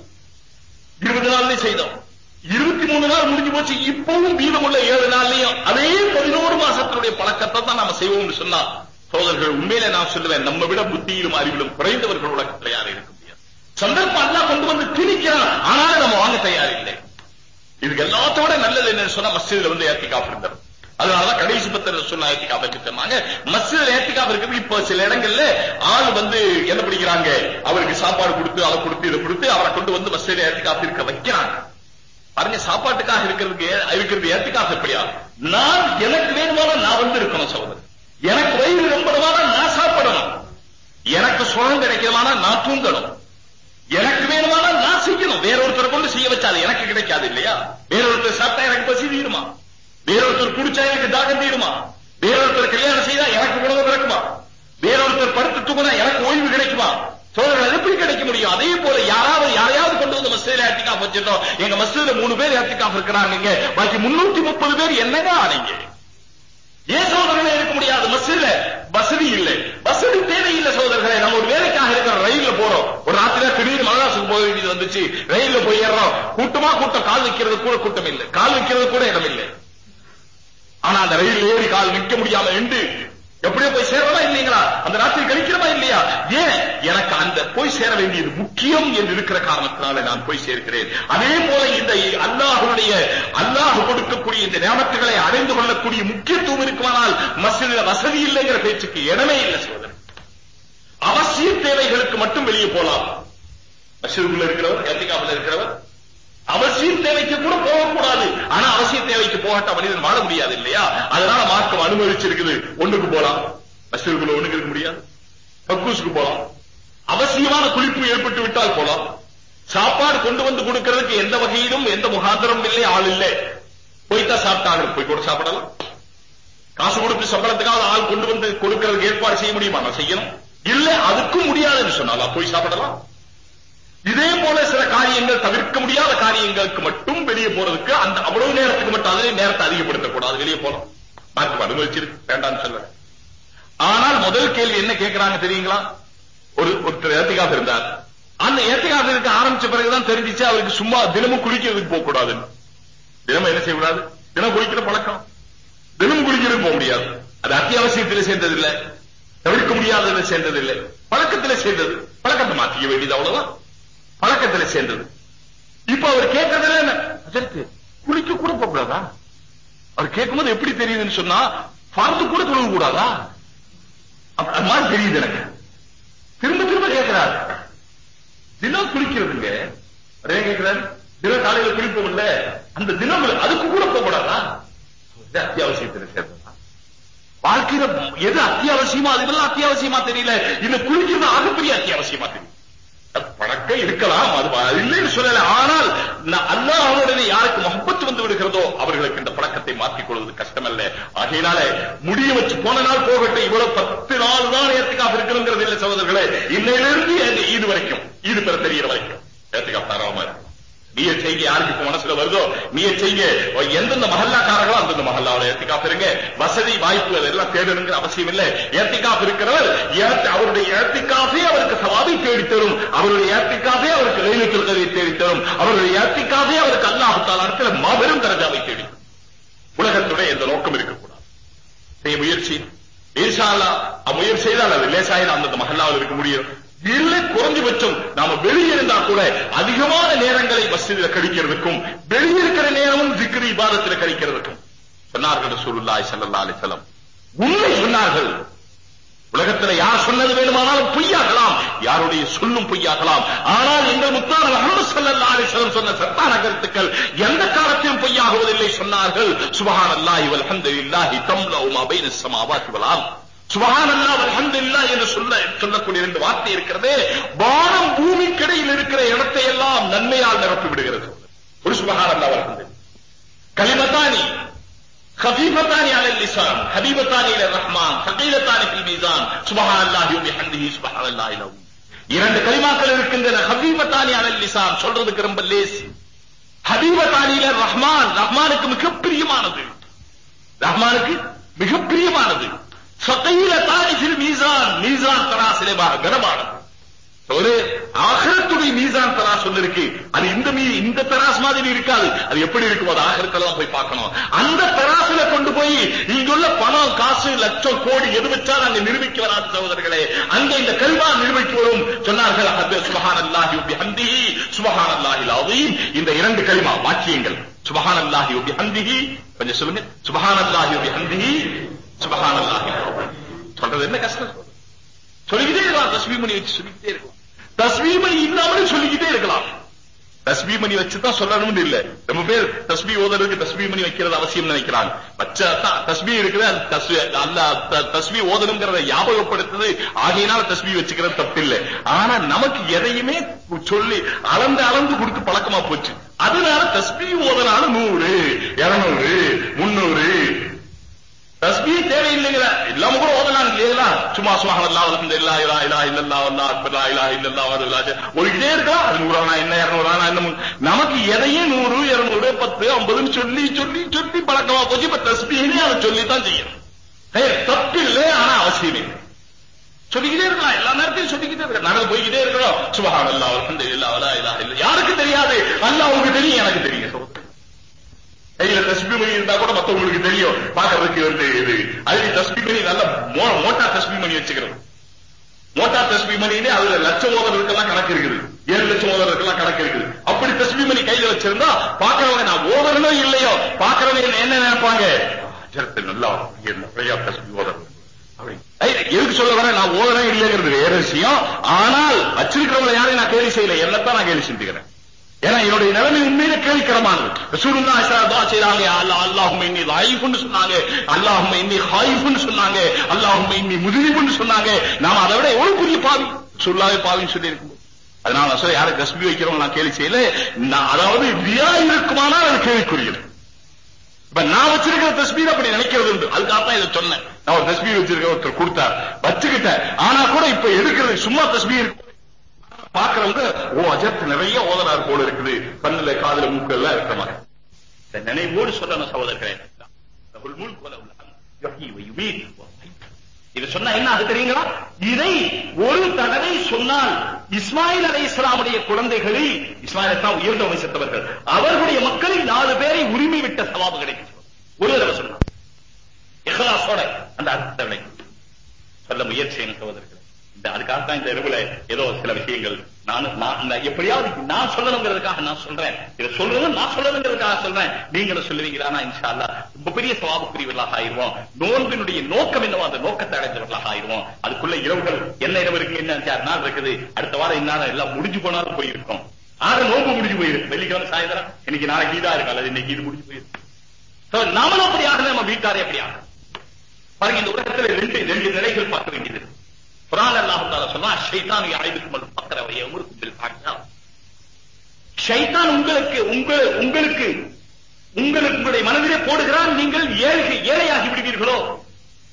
இருபது நாள்லயும் செய்தோம். இருபத்தி மூணு நாள் முடிஞ்சு போச்சு. இப்பவும் மீதமுள்ள ஏழு நாள்லயும் அதே பதினோரு மாசத்தினுடைய பழக்கத்தை தான் நாம செய்வோம்னு சொன்னா சோதர்கள் உண்மையில நான் சொல்லுவேன் நம்ம விட புத்தியிலும் அறிவிலும் குறைந்தவர்கள் உலகத்தில் யாரும் இருக்க முடியாது. சந்தர்ப்பம் எல்லாம் கொண்டு வந்து திணிக்கிறான் ஆனாலும் நம்ம வாங்க தயார் இல்லை இதுக்கு எல்லாத்தோட நல்லது என்னன்னு சொன்னா மஸ்ஜிதுல வந்து ஏத்தி காப்பிருந்தோம் அதனாலதான் கடைசி பத்திர சொன்ன ஏத்திக்காப் இருக்கு மஸ்ஜித் ஏத்திக்காப் இருக்குது. இப்போ சில இடங்கள்ல ஆள் வந்து என்ன பிடிக்கிறாங்க? அவருக்கு சாப்பாடு கொடுத்து அதை கொடுத்து இதை கொடுத்து அவரை கொண்டு வந்து மஸ்ஜித் ஏத்திக்காப் இருக்க வைக்கிறாங்க. பாருங்க சாப்பாட்டுக்காக இருக்கிறதுக்கு இருக்கிறது ஏத்திக்காக எப்படியா? நான் எனக்கு வேணுமான நான் வந்து இருக்கணும் சகோதரர். எனக்கு வயிறு ரொம்பமான நான் சாப்பிடணும். எனக்கு சுகம் கிடைக்கணுமான நான் தூங்கணும். எனக்கு வேணுமானா நான் செய்யணும் வேறொருத்தரை கொண்டு செய்ய வச்சாது எனக்கு கிடைக்காது இல்லையா? வேறொருத்தர் சாப்பிட்டா எனக்கு பசி தீருமா? வேறொருத்தர் குடிச்சா எனக்கு தாகம் தீருமா? வேறொருத்தர் கல்யாணம் செய்தா எனக்கு உணவு பிறக்குமா? வேறொருத்தர் படுத்து தூங்கினா எனக்கு ஓய்வு கிடைக்குமா? சோழர்கள் எப்படி கிடைக்க முடியும்? அதே போல யாராவது யாரையாவது கொண்டு வந்து மஸ்ஜிதில் ஏத்திகாஃப் வச்சிருந்தோம் எங்க மஸ்ஜிதுல மூணு பேர் ஏத்திகாஃப் இருக்கிறாங்க பாக்கி முன்னூத்தி முப்பது பேர் என்னதான் ஆனீங்க? ஏன் சோதரர்களே இருக்க முடியாது? மஸ்ஜிதுல வசதி இல்லை. வசதி தேவையில்லை சோதரர்களே நம்ம ஒரு வேலைக்காக இருக்கிற ரயில்ல போறோம். ஒரு ராத்திரி திடீர்னு மதராசுக்கு போக வேண்டியது வந்துச்சு. ரயில்ல போய் ஏறோம் கூட்டமா கூட்டம். கால் வைக்கிறது கூட கூட்டம் இல்லை கால் வைக்கிறது கூட இடம் இல்லை ஆனா அந்த ரயில் ஏறி கால் நிக்க முடியாம எண்டு எப்படியோ போய் சேரவா இல்லைங்களா? அந்த ராத்திரி கழிக்கிறமா இல்லையா? ஏன்? எனக்கு அந்த போய் சேர வேண்டியது முக்கியம் என்று இருக்கிற காரணத்தினால நான் போய் சேர்க்கிறேன். அதே போல இந்த அல்லாஹுடைய அல்லாஹ் கொடுக்கக்கூடிய இந்த நியமத்துகளை அடைந்து கொள்ளக்கூடிய முக்கியத்துவம் இருக்குமானால் மசிதில வசதி இல்லைங்கிற பேச்சுக்கு இடமே இல்லை சோதரன் அவசிய தேவைகளுக்கு மட்டும் வெளியே போலாம் மசிதுக்குள்ள இருக்கிறவர் ஏத்திகாவில் இருக்கிறவர் அவசியம் தேவைக்கு கூட போகக்கூடாது. ஆனா அவசிய தேவைக்கு போகட்ட மனிதன் வாழ முடியாது இல்லையா? அதனால மார்க்கம் அனுமதிச்சிருக்குது. ஒண்ணுக்கு போலாம். மசிதுக்குள்ள ஒண்ணுக்கு இருக்க முடியாது. கக்கூசுக்கு போலாம். அவசியமான குளிப்பு ஏற்பட்டு விட்டால் போலாம். சாப்பாடு கொண்டு வந்து கொடுக்கிறதுக்கு எந்த வகையிலும் எந்த முகாந்திரம் இல்லை ஆள் இல்லை. போய்தான் சாப்பிட்டாங்க போய் கூட சாப்பிடலாம். காசு கொடுத்து சம்பளத்துக்காக ஆள் கொண்டு வந்து கொடுக்கிறதுக்கு ஏற்பாடு செய்ய முடியுமா? நான் செய்யணும். இல்ல அதுக்கும் முடியாதுன்னு சொன்னாலும் போய் சாப்பிடலாம். இதே போல சில காரியங்கள் தவிர்க்க முடியாத காரியங்களுக்கு மட்டும் வெளியே போறதுக்கு அந்த அவ்வளவு நேரத்துக்கு மட்டும் அதே நேரத்தை அதிகப்படுத்தக்கூடாது. வெளியே போலாம். மார்க்கம் அனுமதிச்சிருக்கு வேண்டாம்னு சொல்ல ஆனால் முதல் கேள்வி என்ன கேட்கிறாங்க தெரியுங்களா? ஒரு ஒருத்தர் ஏத்திகாக இருந்தார். அந்த ஏத்திகாக இருக்க ஆரம்பிச்ச பிறகுதான் தெரிஞ்சிச்சு அவருக்கு சும்மா தினமும் குளிக்கிறதுக்கு போக கூடாது தினமும் என்ன செய்யக்கூடாது? தினம் குளிக்கிற பழக்கம். தினமும் குளிக்கிறதுக்கு போக முடியாது. அது அத்தியாவசியத்தில் சேர்ந்ததில்லை. தவிர்க்க முடியாததுல சேர்ந்தது இல்லை பழக்கத்தில் சேர்ந்தது. பழக்கத்தை மாற்றிக்க வேண்டியது அவ்வளவுதான். பழக்கத்தில் சேர்ந்தது. இப்ப அவர் கேட்கறதுல என்ன? அதற்கு குளிக்க கூட போகக்கூடாதா? அவர் கேட்கும்போது எப்படி தெரியுதுன்னு சொன்னா பார்த்து கூட தொழுக கூடாதா அது மாதிரி தெரியுது எனக்கு. திரும்ப திரும்ப கேட்கிறார் தினம் குளிக்கிறதுங்க. அதே கேட்கிறாரு தினம் காலையில குளிப்போம் இல்ல அந்த தினம் அதுக்கு கூட போக கூடாதா அத்தியாவசியத்தில் சேர்ந்ததா? வாழ்க்கையில எது அத்தியாவசியமா? அதுக்கெல்லாம் அத்தியாவசியமா தெரியல. இந்த குளிக்கிறது ஆகப்பெரிய அத்தியாவசியமா தெரியும் பழக்கம் இருக்கலாம் அது இல்லைன்னு சொல்லல. ஆனால் அல்லாஹுடனே யாருக்கு முகப்பத்து வந்து விடுகிறதோ அவர்களுக்கு இந்த பழக்கத்தை மாற்றிக் கொள்வது கஷ்டம் ஆகையினால முடிய வச்சு போன நாள் போகட்டும் இவ்வளவு பத்து நாள் தான் ஏத்துக்காக இருக்கணுங்கிறது இல்லை சகோதரர்களே. இன்னையிலிருந்து இது வரைக்கும் இது பெற தெரியற வரைக்கும். ஏத்துக்கா தாராளமா இருக்கும் நீய யாருக்கு இப்ப மனசுல வருதோ? நீய செய்ய எந்தெந்த மஹல்லாக்காரர்களோ அந்தந்த மஹல்லாவில் ஏத்திக்காப் இருங்க. வசதி வாய்ப்பு அதெல்லாம் தேடணுங்கிற அவசியம் இல்லை. ஏத்திக்காப் இருக்கிறவர் அவருடைய ஏத்திக்காவே அவருக்கு சவாபை தேடித்தரும். அவருடைய ஏத்திக்காவே அவருக்கு லைலத்தில் கதையை தேடித்தரும். அவருடைய ஏத்திக்காவே அவருக்கு அல்லாஹு தாலாத்துல மாபெரும் தரஜாவை தேடி. உலகத்துடைய எந்த நோக்கம் இருக்கக்கூடாது. செய்ய முயற்சி. ஈர்ஷா முயற்சி செய்தால் அது லேசாயிரம் அந்தந்த மஹல்லாவில் இருக்க முடியும். இல்ல குறைஞ்சபட்சம் நாம வெளியே இருந்தா கூட அதிகமான நேரங்களை மஸ்ஜிதில் கழிக்கிறதுக்கும் வெளியே இருக்கிற நேரமும் திக்ரி இபாதத்தில் கழிக்கிறதுக்கும். சொன்னார்கள் ரசூலுல்லாஹி ஸல்லல்லாஹு அலைஹி வஸல்லம். உண்மை சொன்னார்கள். உலகத்துல யார் சொன்னது வேணுமானாலும் பொய்யாகலாம். யாருடைய சொல்லும் பொய்யாகலாம். ஆனால் எங்கள் முத்தான முகமது ஸல்லல்லாஹு அலைஹி வஸல்லம் சொன்ன சத்தான கருத்துக்கள் எந்த காலத்திலும் பொய்யாகுவதில்லை சொன்னார்கள். சுபஹானல்லாஹி வல்ஹம்துலில்லாஹி தம்லஉ மா பைன ஸமாவாத்தி வல் அர்த். சுபஹானல்லாஹ் வல்ஹம்துலில்லாஹ் என்று சொல்ல சொல்லக்கூடிய ரெண்டு வார்த்தை இருக்கிறதே வானம் பூமிக்கிடையில் இருக்கிற இடத்தை எல்லாம் நன்மையால் நிரப்பி விடுகிறது ஒரு சுபஹானல்லாஹ் வல்ஹம்துலில்லாஹ் கலிமத்தானி خفيفتان على اللسان حبيبتان الى الرحمن ثقيلتان في الميزان سبحان الله وبحمده سبحان الله العظيم இரண்டு கலிமாக்கள் இருக்கின்றன ஹபீபத்தானி அலல் லிசான் சொல்றதுக்கு ரொம்ப லேஸ் ஹபீபத்தானியில ரஹ்மான் ரஹ்மானுக்கு மிக பிரியமானது ரஹ்மானுக்கு மிக பிரியமானது சகையிலத்தானி ஃபில் மீசான் மீசான் தராசிலே கனமானது. ஒரு ஆகரத்துடைய மீசான் தராஸ் ஒன்று இருக்கு அது இந்த மீ இந்த தராஸ் மாதிரி இருக்காது. அது எப்படி இருக்கும் அது ஆகரத்தெல்லாம் போய் பார்க்கணும். அந்த தராசில கொண்டு போய் இங்குள்ள பணம் காசு லட்சம் கோடி எது வச்சாலும் அங்க நிரூபிக்க வராது சகோதரர்களே. அங்க இந்த கல்வா நிரூபிக்க வரும் சொன்னார்கள் சுபஹான் அல்லாஹி ஹந்தி சுபஹான் அல்லாஹி அதீம் இந்த இரண்டு கலிமா வாக்கியங்கள். சுபஹான் அல்லாஹி பிஹம்திஹி கொஞ்சம் சொல்லுங்க. சுபஹான் அல்லாஹி பிஹம்திஹி சுபஹான் சொல்றது என்ன கஷ்டம்? சொல்லிக்கிட்டே இருக்கலாம் தஸ்மீ மணி வச்சு சொல்லிக்கிட்டே இருக்கலாம். தஸ்மீ இல்லாமலே சொல்லிக்கிட்டே இருக்கலாம். தஸ்மீ மணி வச்சு தான் சொல்லணும்னு இல்ல. ரொம்ப பேர் தஸ்மி ஓதுறதுக்கு தஸ்மீ வைக்கிறது அவசியம் நினைக்கிறாங்க. வச்சா தான் தஸ்மீ இருக்குது? அது தஸ்மீ அல்ல த- ஓதணுங்கிறத ஞாபகப்படுத்துது. ஆகையினால தஸ்மீ வச்சுக்கிறது தப்பு இல்ல ஆனா நமக்கு எதையுமே சொல்லி அளந்து அளந்து கொடுத்து பழக்கமா போச்சு. அதனால தஸ்மீ ஓதனாலும் நூறு இருநூறு முன்னூறு தஸ்பீ தேவையில்லைங்கிற இல்லாம கூட ஓதலாம் இல்லையா சும்மா சுமாஹன் அல்லாஹ் அல்ஹம்துலில்லாஹ் இலா இலா இல்லல்லாஹ் வல்லாஹ் அக்பர் லா இலாஹ இல்லல்லாஹ் வஹ்தஹு லா ஷரீக ஒரு இதே அது நூறானா என்ன இருநூறானா என்ன நமக்கு எதையும் நூறு இருநூறு பத்து ஐம்பதுன்னு சொல்லி சொல்லி சொல்லி பழக்கமா போச்சு. இப்ப தஸ்பீனே அதை சொல்லி தான் செய்யணும். ஏய், தப்பில்லை ஆனா அவசியம் இல்லை. சொல்லிக்கிட்டே இருக்கலாம். எல்லா நேரத்தையும் சொல்லிக்கிட்டே இருக்கலாம். நடந்து போய்கிட்டே இருக்கிறோம். சுபஹான் அல்லாஹ் அல்ஹம்துலில்லாஹ் வலா இலாஹ இல்ல யாருக்கு தெரியாது? அல்லாஹ்வுக்கு தெரியும் எனக்கு தெரியும். கையில தஸ்பி மணி இருந்தா கூட மத்தவங்களுக்கு தெரியும். பாக்குறதுக்கு வந்து இது. அது தஸ்பி மணி நல்ல மோ- மோட்டா தஸ்பி மணி வச்சுக்கிறது மோட்டா தஸ்பி மணினே அதுல லட்சம் ஓதறதுக்கெல்லாம் கணக்கு இருக்குது. ஏழு லட்சம் ஓதறதுக்கெல்லாம் கணக்கு இருக்குது. அப்படி தஸ்பி மணி கையில வச்சிருந்தா பாக்குறவங்க நான் ஓதறனோ இல்லையோ பாக்குறவங்க என்ன- என்ன நினைப்பாங்க நல்லா நிறைய தஸ்பி ஓதறது எதுக்கு சொல்ல வர நான் ஓதறேன் இல்லைங்கிறது வேற விஷயம். ஆனால் வச்சிருக்கிறவங்களை யாரையும் நான் கேலி செய்யல. என்னத்தான் நான் கேலி செஞ்சுக்கிறேன்? ஏன்னா என்னுடைய நிலைமை உண்மையிலே கேள்விக்கிறமானது ரசூலுல்லாஹி ஸல்லல்லாஹு துஆ செய்றாங்க அல்லாஹ் அல்லாஹும்ம இன்னி லைஃப்னு சொன்னாங்க அல்லாஹும்ம இன்னி ஹாயிஃப்னு சொன்னாங்க அல்லாஹும்ம இன்னி முதுனிபுன்னு சொன்னாங்க. நாம அதை விட எவ்வளவு பெரிய பாவி? சொல்லாவே பாவின்னு சொல்லி இருக்கும் அதனால நான் சொல்ல யாரும் கஸ்பி வைக்கிறவங்க நான் கேள்வி செய்யல. நான் அதாவது வியா இருக்குமானால் அது கேள்விக்குரியது இப்ப நான் வச்சிருக்கிற தஸ்பீர் அப்படி நினைக்கிறது உண்டு. அதுக்காக தான் இதை சொன்னேன். நான் ஒரு தஸ்பீர் வச்சிருக்க ஒருத்தர் கொடுத்தார். வச்சுக்கிட்டேன். ஆனா கூட இப்ப எடுக்கிறது சும்மா தஸ்பீர் பாக்குறவங்க ஓ அஜத் நிறைய ஓதனார் போல இருக்குது. கண்ணுல காதுல மூக்கு எல்லாம் இருக்க மாதிரி. இந்த நினைவோடு சொல்லணும் சகோதரர்களே இது சொன்னா என்ன அது தெரியுங்களா? இதை ஒரு தடவை சொன்னால் இஸ்மாயில் அலை இஸ்லாமுடைய குழந்தைகளில் இஸ்மாயில் தான் உயர்ந்த வம்சத்தவர்கள் அவர்களுடைய மக்களில் நாலு பேரை உரிமை விட்ட சவாபு கிடைக்கும். ஒரு தடவை சொன்னார் இஹ்லாஸோட அந்த அர்த்தத்தை சொல்ல முயற்சி செய்யணும் அதுக்காகத்தான் இந்த இரவுல ஏதோ சில விஷயங்கள். நான் நான் எப்படியாவது நான் சொல்லணுங்கிறதுக்காக நான் சொல்றேன். இதை சொல்றது நான் சொல்லணுங்கிறதுக்காக சொல்றேன். நீங்களும் சொல்லுவீங்களா? நான் இன்ஷா ரொம்ப பெரிய சவாபுக்குரியவர்களாக ஆயிருவோம் நோன்பினுடைய நோக்கம் என்னவோ அந்த நோக்கத்தை அடைந்தவர்களாக ஆயிருவோம் அதுக்குள்ள இரவுகள் என்ன இரவு இருக்கு என்ன அஞ்சு நாள் இருக்குது அடுத்த வாரம் என்ன எல்லாம் முடிஞ்சு போனாலும் போயிருக்கும். ஆறு நோன்பு முடிஞ்சு போயிருக்கு. வெள்ளிக்கிழமை சாயந்தரம் இன்னைக்கு நாளைக்கு இதா இருக்கு? அல்லது இன்னைக்கு இது முடிஞ்சு போயிருக்கு. நாமளும் அப்படி ஆகல நம்ம வீட்டாரே அப்படி ஆகல பாருங்க இந்த உலகத்துல ரெண்டு ரெண்டு நிலைகள் பார்க்க வேண்டியது இருக்கு. குர்ஆன் அல்லாஹ் தஆலா சொன்னா ஷைத்தான் யாயிதுக்கும் அது ஃபக்ர வ பில் ஷைத்தான் உங்களுக்கு உங்க உங்களுக்கு உங்களுக்கு உங்களுடைய மனதிலே போடுகிறான் நீங்கள் ஏழை ஏழையாகி விடுவீர்களோ?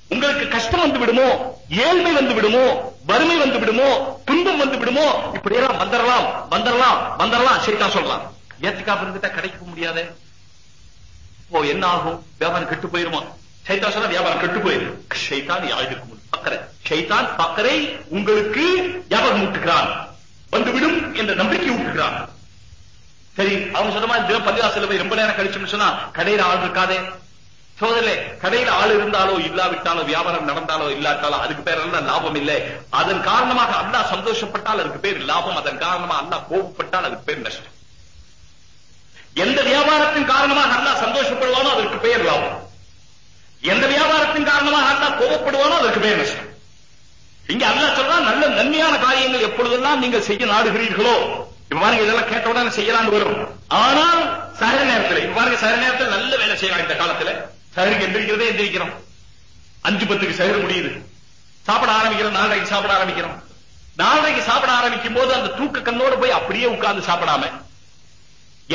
உங்களுக்கு கஷ்டம் வந்து விடுமோ? ஏழ்மை வந்து விடுமோ? வறுமை வந்து விடுமோ? துன்பம் வந்து விடுமோ? இப்படியெல்லாம் வந்துடலாம் வந்துடலாம் வந்துடலாம் ஷைத்தான் சொல்லலாம் ஏத்துக்காப்பு இருந்துட்டா கிடைக்க முடியாது. இப்போ என்ன ஆகும்? வியாபாரம் கெட்டு போயிருமா? சைத்தான் சொன்னா வியாபாரம் கெட்டு போயிரும். ஷைத்தான் யாருக்கும் ஷைத்தான் பக்கரை உங்களுக்கு ஞாபகம் ஊட்டுகிறான். வந்துவிடும் என்ற நம்பிக்கை ஊட்டுகிறான். சரி அவங்க சொன்ன மாதிரி பள்ளிவாசல போய் ரொம்ப நேரம் கழிச்சோம்னு சொன்னா கடையில ஆள் இருக்காதே. சோதரிலே கடையில ஆள் இருந்தாலோ இல்லாவிட்டாலோ வியாபாரம் நடந்தாலோ இல்லாட்டாலோ அதுக்கு பேர் எல்லாம் லாபம் இல்லை. அதன் காரணமாக அல்லாஹ் சந்தோஷப்பட்டால் அதுக்கு பேர் லாபம். அதன் காரணமாக அல்லாஹ் கோபப்பட்டால் அதுக்கு பேர் நஷ்டம். எந்த வியாபாரத்தின் காரணமாக அல்லாஹ் சந்தோஷப்படுவானோ அதற்கு பெயர் லாபம். எந்த வியாபாரத்தின் காரணமாக அல்லாஹ் கோபப்படுவானோ அதற்கு பேர் நஷ்டம். இங்க அல்லாஹ் சொல்றான் நல்ல நன்மையான காரியங்கள் எப்பொழுதெல்லாம் நீங்கள் செய்ய நாடுகிறீர்களோ இவ்வாறு இதெல்லாம் கேட்ட உடனே செய்யலாம்னு வரும். ஆனால் சகர நேரத்தில் இவ்வாறு பாருங்க சகர நேரத்தில் நல்ல வேலை செய்யலாம் இந்த காலத்துல சகருக்கு எந்திரிக்கிறதே எந்திரிக்கிறோம். அஞ்சு பத்துக்கு சகரு முடியுது. சாப்பிட ஆரம்பிக்கிறோம் நாலரைக்கு சாப்பிட ஆரம்பிக்கிறோம். நாலரைக்கு சாப்பிட ஆரம்பிக்கும் போது அந்த தூக்க கண்ணோட போய் அப்படியே உட்கார்ந்து சாப்பிடாம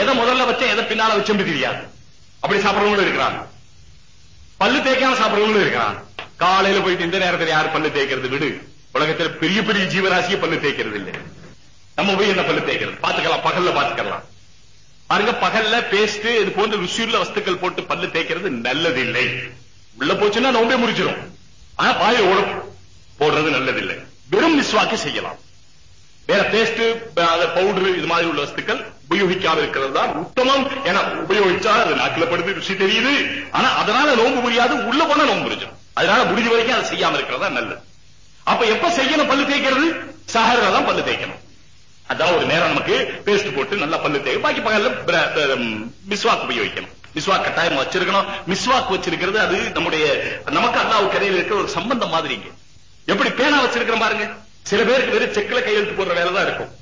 எதை முதல்ல வச்சேன் எதை பின்னால வச்சோம் தெரியாது. அப்படி சாப்பிடுறவங்களும் இருக்கிறாங்க. பல்லு தேய்க்காம சாப்பிடுறவங்களும் இருக்கிறான் காலையில போயிட்டு இந்த நேரத்தில் யார் பல்லு தேய்க்கிறது விடு. உலகத்துல பெரிய பெரிய ஜீவராசியை பல்லு தேய்க்கிறது இல்லை நம்ம போய் என்ன பல்லு தேய்க்கிறது? பாத்துக்கலாம் பகல்ல பாத்துக்கலாம் பாருங்க பகல்ல பேஸ்ட் இது போன்ற ருசியுள்ள வஸ்துக்கள் போட்டு பல்லு தேய்க்கிறது நல்லது இல்லை உள்ள போச்சுன்னா நோம்பே முடிச்சிடும் ஆனா பாய ஓடும். போடுறது நல்லதில்லை. வெறும் மிஸ்வாக்கு செய்யலாம். வேற பேஸ்ட் பவுடர் இது மாதிரி உள்ள வஸ்துக்கள் உபயோகிக்காம இருக்கிறது தான் உத்தமம் என உபயோகிச்சா அது நாக்கில படுத்து ருசி தெரியுது. ஆனா அதனால நோம்பு முடியாது உள்ள போனா நோம்பு முடிஞ்சிடும் அதனால முடிஞ்ச வரைக்கும் அதை செய்யாம இருக்கிறதா நல்லது. அப்ப எப்ப செய்யணும் பல்லு தேய்க்கிறது? சஹர்ல தான் பல்லு தேய்க்கணும். அதான் ஒரு நேரம் நமக்கு பேஸ்ட் போட்டு நல்லா பல்லு தேய்க்கும் பாக்கி பகல்ல மிஸ்வாக் உபயோகிக்கணும். மிஸ்வாக் கட்டாயம் வச்சிருக்கணும். மிஸ்வாக் வச்சிருக்கிறது அது நம்முடைய நமக்கு அல்லாவுக்கு இடையில இருக்கிற ஒரு சம்பந்தம் மாதிரிங்க எப்படி பேனா வச்சிருக்கிறோம் பாருங்க. சில பேருக்கு வெறும் செக்ல கையெழுத்து போடுற வேலை தான் இருக்கும்.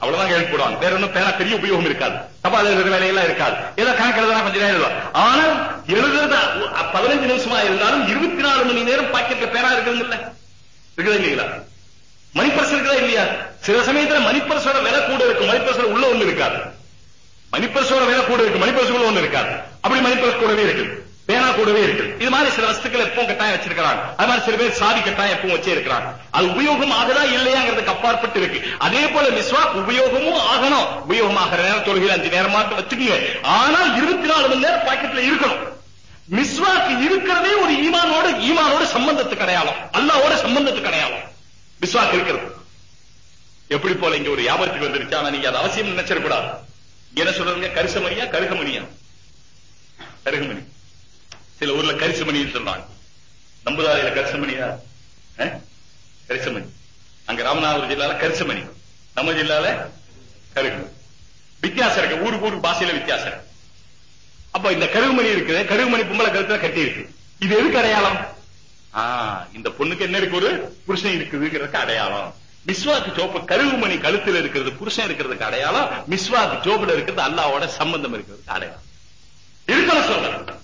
அவ்வளவுதான் கையெழுத்து போடுவாங்க. வேற ஒன்றும் பேனா பெரிய உபயோகம் இருக்காது. தபால் எழுதுற வேலையெல்லாம் இருக்காது. ஏதோ கணக்கு எழுதுனா கொஞ்ச நேரம் எழுதுவா ஆனால் எழுதுறது பதினஞ்சு நிமிஷமா இருந்தாலும் இருபத்தி நாலு மணி நேரம் பாக்கெட்ல பேனா இருக்குதுல்ல இருக்குதா இல்லைங்களா? மணிப்பரசு இருக்குதா இல்லையா? சில சமயத்துல மணிப்பரசோட விலை கூட இருக்கும். மணிப்பரசோட உள்ள ஒண்ணு இருக்காது. மணிப்பரசோட விலை கூட இருக்கு மணிப்பரசுக்குள்ள ஒண்ணு இருக்காது. அப்படி மணிப்பரசு கூடவே இருக்குது. பேனா கூடவே இருக்கு. இது மாதிரி சில வஸ்துக்கள் எப்பவும் கட்டாயம் வச்சிருக்கிறாங்க. அது மாதிரி சில பேர் சாதி கட்டாயம் எப்பவும் வச்சே இருக்கிறாங்க அது உபயோகம் ஆகுதா இல்லையாங்கிறதுக்கு அப்பாற்பட்டு இருக்கு. அதே போல மிஸ்வாக் உபயோகமும் ஆகணும். உபயோகம் ஆகிற நேரம் தொழுகையில் அஞ்சு நேரம் வச்சுக்கீங்க வச்சுக்கோங்க. ஆனால் இருபத்தி நாலு மணி நேரம் பாக்கெட்ல இருக்கணும். மிஸ்வாக் இருக்கிறதே ஒரு ஈமானோட ஈமானோட சம்பந்தத்துக்கு அடையாளம். அல்லாவோட சம்பந்தத்துக்கு அடையாளம். மிஸ்வாக் இருக்கிறது. எப்படி போல இங்க ஒரு வியாபாரத்துக்கு வந்துருச்சு. ஆனா நீங்க அது அவசியம் நினைச்சிடக்கூடாது. என்ன சொல்றீங்க கரிசமணியா? கருகமணியா? கருகமணி. சில ஊர்ல கரிசமணின்னு சொல்றாங்க. நம்புதாரியில கரிசமணியா? கரிசமணி. அங்க ராமநாதபுரம் ஜில்லால கரிசமணி. நம்ம ஜில்லால கருகு. வித்தியாசம் இருக்கு. ஊருக்கு ஊருக்கு பாசையில வித்தியாசம் இருக்கு. அப்ப இந்த கருகுமணி இருக்குது. கருகுமணி பொம்பளை கருத்துல கட்டி இருக்கு. இது எதுக்கு அடையாளம்? இந்த பொண்ணுக்கு என்ன இருக்கு? ஒரு புருஷன் இருக்குதுங்கிறதுக்கு அடையாளம். மிஸ்வாக்கு சோப்பு கருகுமணி கழுத்துல இருக்கிறது புருஷன் இருக்கிறதுக்கு அடையாளம். மிஸ்வாக்கு ஜோப்புல இருக்கிறது அல்லாவோட சம்பந்தம் இருக்கிறதுக்கு அடையாளம். இருக்கணும் சொல்றேன்.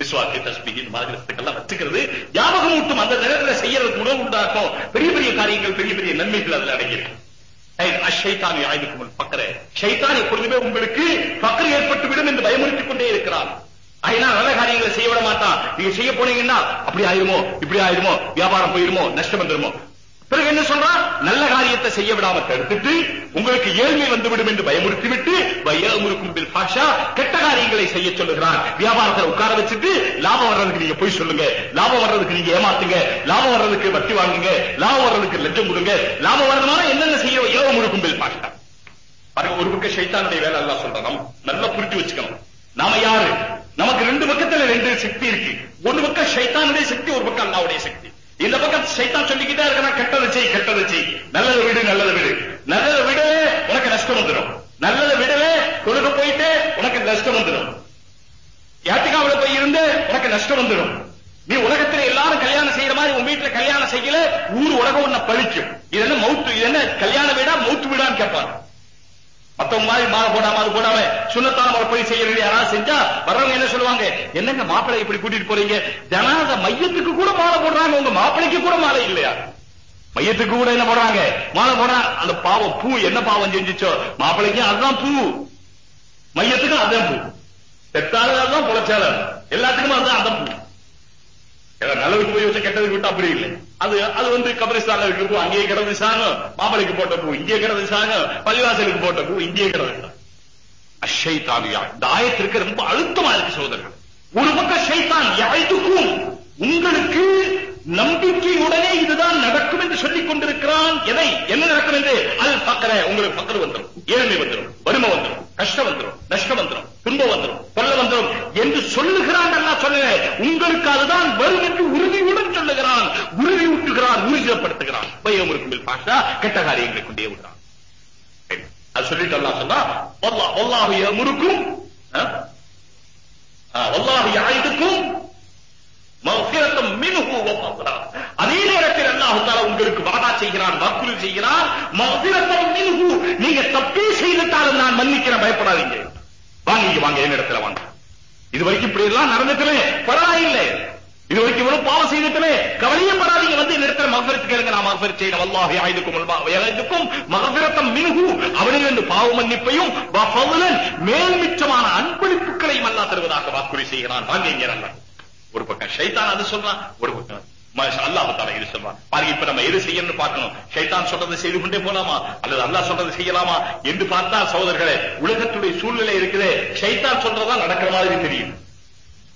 விஸ்வாக்கு தஸ்மிகின் இந்த வச்சுக்கிறது. ஞாபகம் ஊட்டும் அந்த நேரத்தில் செய்யறதுக்கு உணவு உண்டாக்கும். பெரிய பெரிய காரியங்கள் பெரிய பெரிய நன்மைகள் அதுல அடங்கியிருக்கு. அஷைத்தானி ஆய்வுக்கு பக்கர. ஷைத்தான் எப்பொழுதுமே உங்களுக்கு பக்கர் ஏற்பட்டு விடும் என்று பயமுறுத்திக் கொண்டே இருக்கிறான். அதனால் நல்ல காரியங்களை செய்ய விட மாட்டான். நீங்க செய்ய போனீங்கன்னா அப்படி ஆயிருமோ இப்படி ஆயிருமோ வியாபாரம் போயிருமோ நஷ்டம் வந்துருமோ? பிறகு என்ன சொல்றான் நல்ல காரியத்தை செய்ய விடாம தடுத்துட்டு உங்களுக்கு ஏழ்மை வந்துவிடும் என்று பயமுறுத்தி விட்டு வயமுறுக்கும் பில் பாஷா கெட்ட காரியங்களை செய்ய சொல்லுகிறான் வியாபாரத்தை உட்கார வச்சுட்டு லாபம் வர்றதுக்கு நீங்க போய் சொல்லுங்க. லாபம் வர்றதுக்கு நீங்க ஏமாத்துங்க. லாபம் வர்றதுக்கு வட்டி வாங்குங்க. லாபம் வர்றதுக்கு லஞ்சம் கொடுங்க. லாபம் வர்றதுனால என்னென்ன செய்ய ஏவமுறுக்கும் பில் பாஷா. பாருங்க ஒரு பக்கம் சைத்தானுடைய வேலை எல்லாம் சொல்றோம் நல்லா புரிஞ்சு வச்சுக்கணும். நாம யாரு? நமக்கு ரெண்டு பக்கத்துல ரெண்டு சக்தி இருக்கு. ஒரு பக்கம் சைத்தானுடைய சக்தி ஒரு பக்கம் அல்லாவுடைய சக்தி. இந்த பக்கம் சைத்தான் சொல்லிக்கிட்டே இருக்கிறான் கெட்டது செய் கெட்டது செய். நல்லது விடு நல்லது விடு. நல்லதை விடவே உனக்கு நஷ்டம் வந்துடும். நல்லதை விடவே கொடுக்க போயிட்டு உனக்கு நஷ்டம் வந்துடும். யாத்திகாவில் போய் இருந்து உனக்கு நஷ்டம் வந்துடும். நீ உலகத்துல எல்லாரும் கல்யாணம் செய்யற மாதிரி உன் வீட்டுல கல்யாணம் செய்யல ஊர் உலகம் உன்னை பழிக்கும். இது என்ன மவுத்து இது என்ன கல்யாண வீடா மவுத்து வீடான்னு கேட்பாங்க. மத்தவங்க மாதிரி மாலை போடாம அது போடாம சுண்ணத்தான முறைப்படி செய்ய வேண்டிய யாராவது செஞ்சா வர்றவங்க என்ன சொல்லுவாங்க? என்னங்க மாப்பிள்ளை இப்படி கூட்டிட்டு போறீங்க? ஜனாத மையத்துக்கு கூட மாலை போடுறாங்க உங்க மாப்பிள்ளைக்கு கூட மாலை இல்லையா? மையத்துக்கு கூட என்ன போடுறாங்க? மாலை போடுறா அந்த பாவம் பூ என்ன பாவம் செஞ்சுச்சோ? மாப்பிள்ளைக்கும் அதுதான் பூ. மையத்துக்கும் அதுதான் பூ. செத்தாலும் அதுதான் புலச்சாலும் எல்லாத்துக்கும் அதுதான் அந்த பூ. நல்லதுக்கு போய் வச்ச கெட்டதுக்கு விட்டு அப்படி இல்லை. அது அது வந்து கபரிஸ்தான்ல இருக்கிற பூ அங்கேயே கிடந்து சாங்கும் மாப்பிளைக்கு போட்ட பூ இங்கே கிடந்து சாங்கும் பள்ளிவாசலுக்கு போட்ட பூ இங்கே கிடந்து அஷை தாவியா இந்த ஆயத்திற்கு ரொம்ப அழுத்தமா இருக்கு சோதரர்கள் ஒரு பக்கம் ஷைத்தான் யாய்த்துக்கும் உங்களுக்கு நம்பிக்கையுடனே இதுதான் நடக்கும் என்று சொல்லிக் கொண்டிருக்கிறான் எதை? என்ன நடக்கும் என்று? அல் பக்கர உங்களுக்கு பக்கர் வந்துடும் ஏழ்மை வந்துடும் வறுமை வந்துடும் கஷ்டம் வந்துடும் நஷ்டம் வந்துடும் துன்பம் வந்துடும் கொள்ள வந்துடும் என்று சொல்லுகிறான் அல்லா சொல்லுங்க. உங்களுக்கு அதுதான் வரும் என்று உறுதியுடன் சொல்லுகிறான். உறுதியூட்டுகிறான். ஊர்ஜிதப்படுத்துகிறான் பையமுருக்கும் பாஷா கெட்ட காரியங்களை கொண்டே விடுறான் அது சொல்லிட்டு அல்லாஹ் சொன்னா வல்லா- வல்லாஹு முறுக்கும் வல்லாஹு யாயிதுக்கும் அதே நேரத்தில் அல்லாஹால உங்களுக்கு வாதா செய்கிறான் வாக்குறுதி செய்கிறான். நீங்க தப்பே செய்துட்டாலும் நான் மன்னிக்கிறேன் பயப்படாதீங்க. வாங்க வாங்க என்னிடத்துல வாங்க. இது வரைக்கும் இப்படி எல்லாம் நடந்துட்டே பரவாயில்லை. இல்லை இது வரைக்கும் இவ்வளவு பாவம் செய்துட்டே கவலையும் படாதீங்க. வந்து நிறுத்தற மகபரத்து கேளுங்க. நான் மகபரத் செய்யணும். அல்லாஹ் யாய்துக்கும் யாய்துக்கும் மகபரத்தம் மினுகு அவனிலிருந்து பாவ மன்னிப்பையும் மேல்மிச்சமான அன்பளிப்புகளையும் அல்லா தருவதாக வாக்குறுதி செய்கிறான். வாங்க இங்கே ஒரு பக்கம் ஷைத்தான் அது சொல்றான் ஒரு பக்கம் மாஷா இது சொல்றான். பாருங்க இப்ப நம்ம எது செய்யணும்னு பார்க்கணும்? ஷைத்தான் சொல்றதை செய்து கொண்டே போலாமா? அல்லது அல்லாஹ் சொல்றதை செய்யலாமா? என்று பார்த்தா சகோதரர்களே உலகத்துடைய சூழ்நிலை இருக்குதே. ஷைத்தான் சொல்றதா நடக்கிற மாதிரி தெரியும்.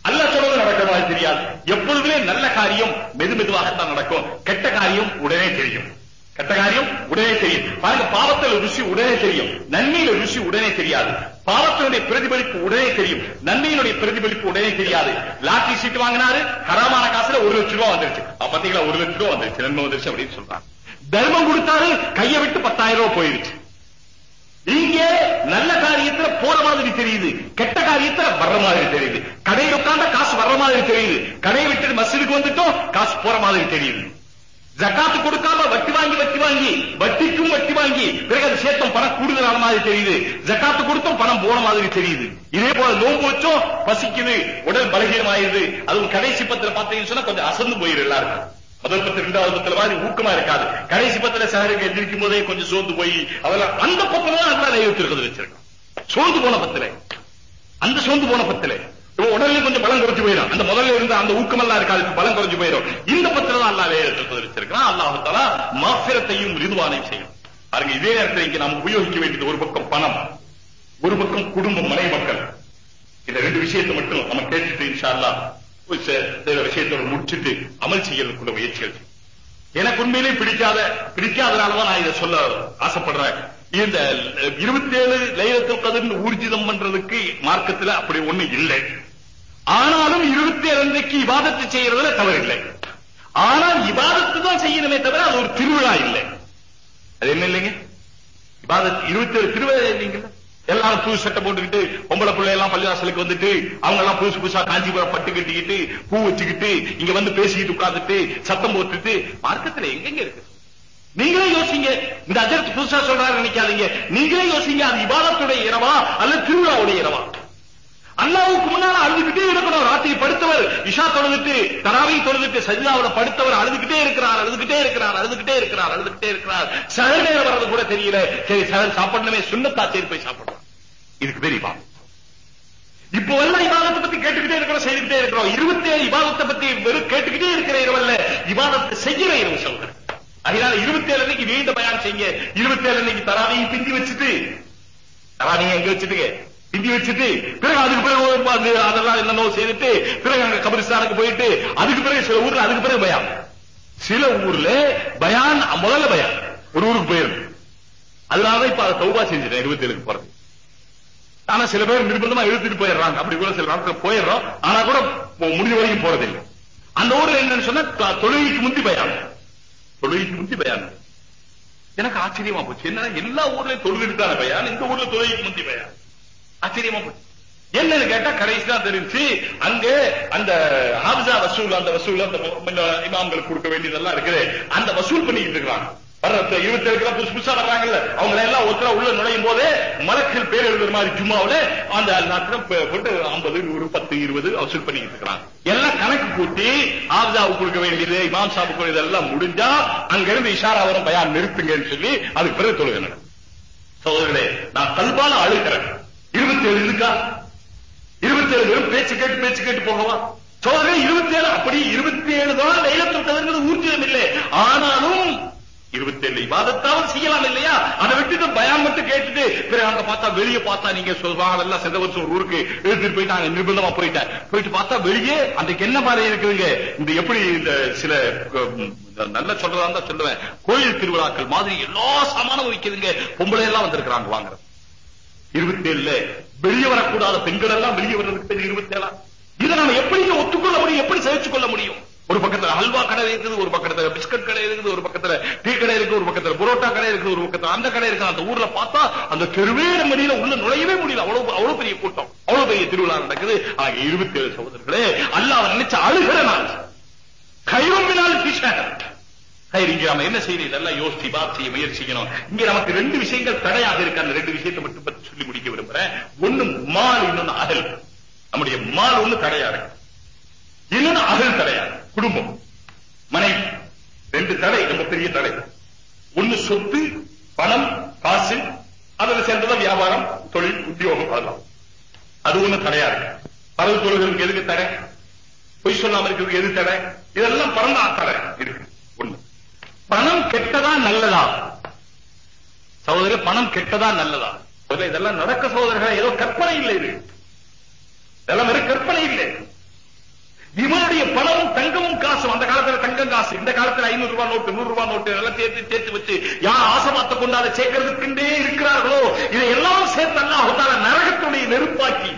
அல்லாஹ் சொல்றது நடக்கிற மாதிரி தெரியாது. எப்பொழுதுமே நல்ல காரியம் மெது மெதுவாகத்தான் நடக்கும். கெட்ட காரியம் உடனே தெரியும். கெட்ட காரியம் உடனே தெரியும். பாருங்க பாவத்தில் ருசி உடனே தெரியும். நன்மையில ருசி உடனே தெரியாது. பாவத்தினுடைய பிரதிபலிப்பு உடனே தெரியும். நன்மையினுடைய பிரதிபலிப்பு உடனே தெரியாது. லாட்டரி சீட்டு வாங்கினாரு ஹராமான காசுல ஒரு லட்சம் ரூபாய் வந்துருச்சு. பாத்தீங்களா ஒரு லட்சம் ரூபாய் வந்துருச்சு. நன்மை வந்துருச்சு அப்படின்னு சொல்றாங்க. தர்மம் கொடுத்தாரு கையை விட்டு பத்தாயிரம் ரூபாய் போயிருச்சு. இங்கே நல்ல காரியத்துல போற மாதிரி தெரியுது. கெட்ட காரியத்துல வர்ற மாதிரி தெரியுது. கடையில் உட்கார்ந்தா காசு வர்ற மாதிரி தெரியுது. கடையை விட்டு மசிலுக்கு வந்துட்டோம் காசு போற மாதிரி தெரியுது. ஜக்காத்து கொடுக்காம வட்டி வாங்கி வட்டி வாங்கி வட்டிக்கும் வட்டி வாங்கி பிறகு அது சேர்த்தோம் பணம் கூடுதலான மாதிரி தெரியுது. ஜக்காத்து கொடுத்தோம் பணம் போன மாதிரி தெரியுது. இதே போல நோன்பு வச்சோம் பசிக்குது உடல் பலகீனமாயிருது. அதுவும் கடைசி பத்துல பார்த்தீங்கன்னு சொன்னா கொஞ்சம் அசந்து போயிரு எல்லாருக்கும். முதல் பத்து ரெண்டாவது பத்துல மாதிரி ஊக்கமா இருக்காது. கடைசி பத்துல சஹருக்கு எந்திரிக்கும் போதே கொஞ்சம் சோர்ந்து போய் அதெல்லாம் அந்த பத்துல தான் நல்லா நெய்வத்திருக்கிறது வச்சிருக்கோம். சோர்ந்து போன பத்துல. அந்த சோர்ந்து போன பத்துல. இப்போ உடனே கொஞ்சம் பலம் குறைஞ்சு போயிடும். அந்த முதல்ல இருந்த அந்த ஊக்கமெல்லாம் இருக்காது பலம் குறைஞ்சு போயிடும். இந்த பத்திரம் தான் அல்லாஹ் நெய்வத்திருக்கிறது வச்சிருக்கான் அல்லாஹ் தஆலா ரிதுவானையும் செய்யும். பாருங்க இதே நேரத்தில் இங்க நாம் உபயோகிக்க வேண்டியது ஒரு பக்கம் பணம் ஒரு பக்கம் குடும்பம் மலை மக்கள். இந்த ரெண்டு விஷயத்தை மட்டும் நம்ம கேட்டுட்டு இன்ஷா அல்லாஹ் ஒரு சில விஷயத்தோட முடிச்சிட்டு அமல் செய்யறதுக்குள்ள முயற்சிகள் எனக்கு உண்மையிலே பிடிக்காத பிடிக்காதனாலதான் நான் இதை சொல்ல ஆசைப்படுறேன். இந்த இருபத்தி ஏழு லைலத்துல் கதிர்னு ஊர்ஜிதம் பண்றதுக்கு மார்க்கத்துல அப்படி ஒண்ணு இல்லை. ஆனாலும் இருபத்தி ஏழு அன்றைக்கு இபாதத்து செய்யறதுல தவறில்லை. ஆனால் இபாதத்து தான் செய்யணுமே தவிர அது ஒரு திருவிழா இல்லை. அது என்ன இல்லைங்க? இபாதத் இருபத்தி ஏழு திருவிழா இல்லைங்களா எல்லாரும் புது சட்டை போட்டுக்கிட்டு பொம்பளை பிள்ளை எல்லாம் பள்ளிவாசலுக்கு வந்துட்டு அவங்க எல்லாம் புதுசு புதுசா காஞ்சிபுரம் பட்டு கட்டிக்கிட்டு பூ வச்சுக்கிட்டு இங்க வந்து பேசிக்கிட்டு உட்கார்ந்துட்டு சத்தம் போட்டுட்டு மார்க்கத்துல எங்கெங்க இருக்கு? நீங்களே யோசிங்க. இந்த அஜர்த்து புதுசா சொல்றாரு நினைக்காதீங்க. நீங்களே யோசிங்க அது இபாதத்துடைய இரவா அல்ல திருவிழாவுடைய இரவா அல்லாவுக்கு முன்னால அழுதுகிட்டே இருக்கணும் ராத்திரி படுத்தவர் இஷா தொழுதுட்டு தராவை தொழுதுட்டு சஜிதாவுல படுத்தவர் அழுதுகிட்டே இருக்கிறார் அழுதுகிட்டே இருக்கிறார் அழுதுகிட்டே இருக்கிறார் அழுதுகிட்டே இருக்கிறார். சகர் நேரம் வர்றது கூட தெரியல. சரி சகர் சாப்பிடணுமே சுண்ணத்தா சரி போய் சாப்பிடணும். இதுக்கு தெரியுமா இப்போ எல்லாம் இபாதத்தை பத்தி கேட்டுக்கிட்டே இருக்கிறோம் செய்துக்கிட்டே இருக்கிறோம். இருபத்தி ஏழு இபாதத்தை பத்தி வெறும் கேட்டுக்கிட்டே இருக்கிற இரவல்ல இபாதத்தை செய்கிற இரவு சொல்றேன். அதனால இருபத்தி ஏழு அன்னைக்கு நீண்ட பயணம் செய்யுங்க. இருபத்தி ஏழு அன்னைக்கு தராவையும் பிந்தி வச்சுட்டு தராவையும் எங்க வச்சுட்டுங்க? சிந்தி வச்சுட்டு பிறகு அதுக்கு பிறகு அதெல்லாம் என்னென்னோ செய்துட்டு பிறகு அங்க கபிரிஸ்தானுக்கு போயிட்டு அதுக்கு பிறகு சில ஊர்ல அதுக்கு பிறகு பயான் சில ஊர்ல பயான் முதல்ல பயான் ஒரு ஊருக்கு போயிருக்கு அதனாலதான் இப்ப அதை தௌபா செஞ்சுட்டேன் இருபத்தி ஏழுக்கு போறது. ஆனா சில பேர் நிர்பந்தமா இழுத்துட்டு போயிடுறாங்க. அப்படி கூட சில நாட்கள் போயிடுறோம். ஆனா கூட முடிஞ்ச வரைக்கும் போறதில்லை அந்த ஊர்ல என்னன்னு சொன்னா தொழுகைக்கு முந்தி பயான் தொழுகைக்கு முந்தி பயான் எனக்கு ஆச்சரியமா போச்சு. என்ன எல்லா ஊர்லயும் தொழுகிட்டு தானே பயான் இந்த ஊர்ல தொழுகைக்கு முந்தி பயான் ஆச்சரியமா போச்சு. என்னன்னு கேட்டா கடைசி தான் தெரிஞ்சு அங்கே அந்த ஹாபிசா வசூல் அந்த வசூல் அந்த இமாம்களுக்கு கொடுக்க வேண்டியதெல்லாம் இருக்குது. அந்த வசூல் பண்ணிக்கிட்டு இருக்கிறாங்க வர்ற இருபத்தி ஏழு புதுசு புதுசா வர்றாங்கல்ல. அவங்க எல்லாம் ஒருத்தர உள்ள நுழையும் போதே மலக்கில் பேர் எழுதுற மாதிரி ஜும்மாவில அந்த நாட்கள் போட்டு ஐம்பது நூறு பத்து இருபது வசூல் பண்ணிக்கிட்டு இருக்கிறாங்க எல்லாம் கணக்கு கூட்டி ஆப்தாவுக்கு கொடுக்க வேண்டியது இமாம் சாபுக்கு இதெல்லாம் முடிஞ்சா அங்க இருந்து இஷாரா வரும் பயான் நிறுத்துங்கன்னு சொல்லி அதுக்கு பிறகு தொழுகை சோதரே நான் கல்பால அழுகிறேன். இருபத்தி ஏழு இருக்கா? இருபத்தி ஏழு வெறும் பேச்சு கேட்டு பேச்சு கேட்டு போகவா? சோதனை இருபத்தி ஏழு அப்படி இருபத்தி ஏழு தான் லைலத்தில் ஊர்ஜிதம் இல்லை. ஆனாலும் இருபத்தி ஏழு இபாதத்தாவது செய்யலாம் இல்லையா? அதை விட்டுட்டு பயம் மட்டும் கேட்டுட்டு பிறகு அங்க பார்த்தா வெளியே பார்த்தா நீங்க சொல்லுவாங்க எல்லாம் சென்ற வருஷம் ஒரு ஊருக்கு எடுத்துட்டு போயிட்டாங்க நிர்பந்தமா போயிட்டேன் போயிட்டு பார்த்தா வெளியே அன்றைக்கு என்ன மாதிரி இருக்குதுங்க? இந்த எப்படி இந்த சில உம், நல்ல சொல்றதா இருந்தா சொல்லுவேன். கோயில் திருவிழாக்கள் மாதிரி எல்லா சாமானும் வைக்கிறதுங்க பொம்பளை எல்லாம் வந்திருக்கிறாங்க வாங்குறது இருபத்தி ஏழுல வெளியே வரக்கூடாத பெண்கள் எல்லாம் வெளியே வர்றதுக்கு பேர் இருபத்தி ஏழா இதை நாம எப்படி ஒத்துக்கொள்ள முடியும்? ஒரு பக்கத்துல அல்வா கடை இருக்குது ஒரு பக்கத்துல பிஸ்கட் கடை இருக்குது ஒரு பக்கத்துல டீ கடை இருக்கு ஒரு பக்கத்துல புரோட்டா கடை இருக்குது ஒரு பக்கத்துல அந்த கடை இருக்கு அந்த ஊர்ல பார்த்தா அந்த தெருவே மடியில உள்ள நுழையவே முடியல. அவ்வளவு அவ்வளவு பெரிய கூட்டம். அவ்வளவு பெரிய திருவிழா நடக்குது. ஆக இருபத்தி ஏழு சகோதரர்களே அல்லாஹ் நினைச்ச அழுகிற நாள். கைவம்பினால் இங்க நம்ம என்ன செய்யணும்? இதெல்லாம் யோசிச்சு பாப் செய்ய முயற்சிக்கணும் இங்க நமக்கு ரெண்டு விஷயங்கள் தடையாக இருக்கு. அந்த ரெண்டு விஷயத்தை மட்டும் பத்தி சொல்லி முடிக்க விரும்புறேன். ஒண்ணு மால் இன்னொன்னு அகல். நம்முடைய மால் ஒண்ணு தடையா இருக்கு. இன்னொன்னு அகல் தடையா குடும்பம் மனைவி ரெண்டு தடை ரொம்ப பெரிய தடை. ஒண்ணு சொத்து பணம் காசு அதில் சேர்ந்ததான் வியாபாரம் தொழில் உத்தியோகம் அதெல்லாம். அது ஒண்ணு தடையா இருக்கு. பரவு தொழில்களுக்கு எதுக்கு தடை? பொய் சொல்லாம இருக்கிறதுக்கு எது தடை? இதெல்லாம் பரந்தா தடை இருக்கு. பணம் கெட்டதா நல்லதா? சகோதரர் பணம் கெட்டதா நல்லதா? இதெல்லாம் நடக்க சகோதரர்கள்? ஏதோ கற்பனை இல்லை இது. இதெல்லாம் வெறும் கற்பனை இல்லை. இவனுடைய பணமும் தங்கமும் காசும் அந்த காலத்துல தங்கம் காசு இந்த காலத்துல ஐநூறு ரூபாய் நோட்டு நூறு ரூபாய் நோட்டு எல்லாம் சேர்த்து சேர்த்து வச்சு யார் ஆசை கொண்டு அதை சேர்க்கறதுக்குண்டே இருக்கிறார்களோ இதை எல்லாம் சேர்த்து அல்லாஹால நரகத்துடைய நெருப்பாக்கி.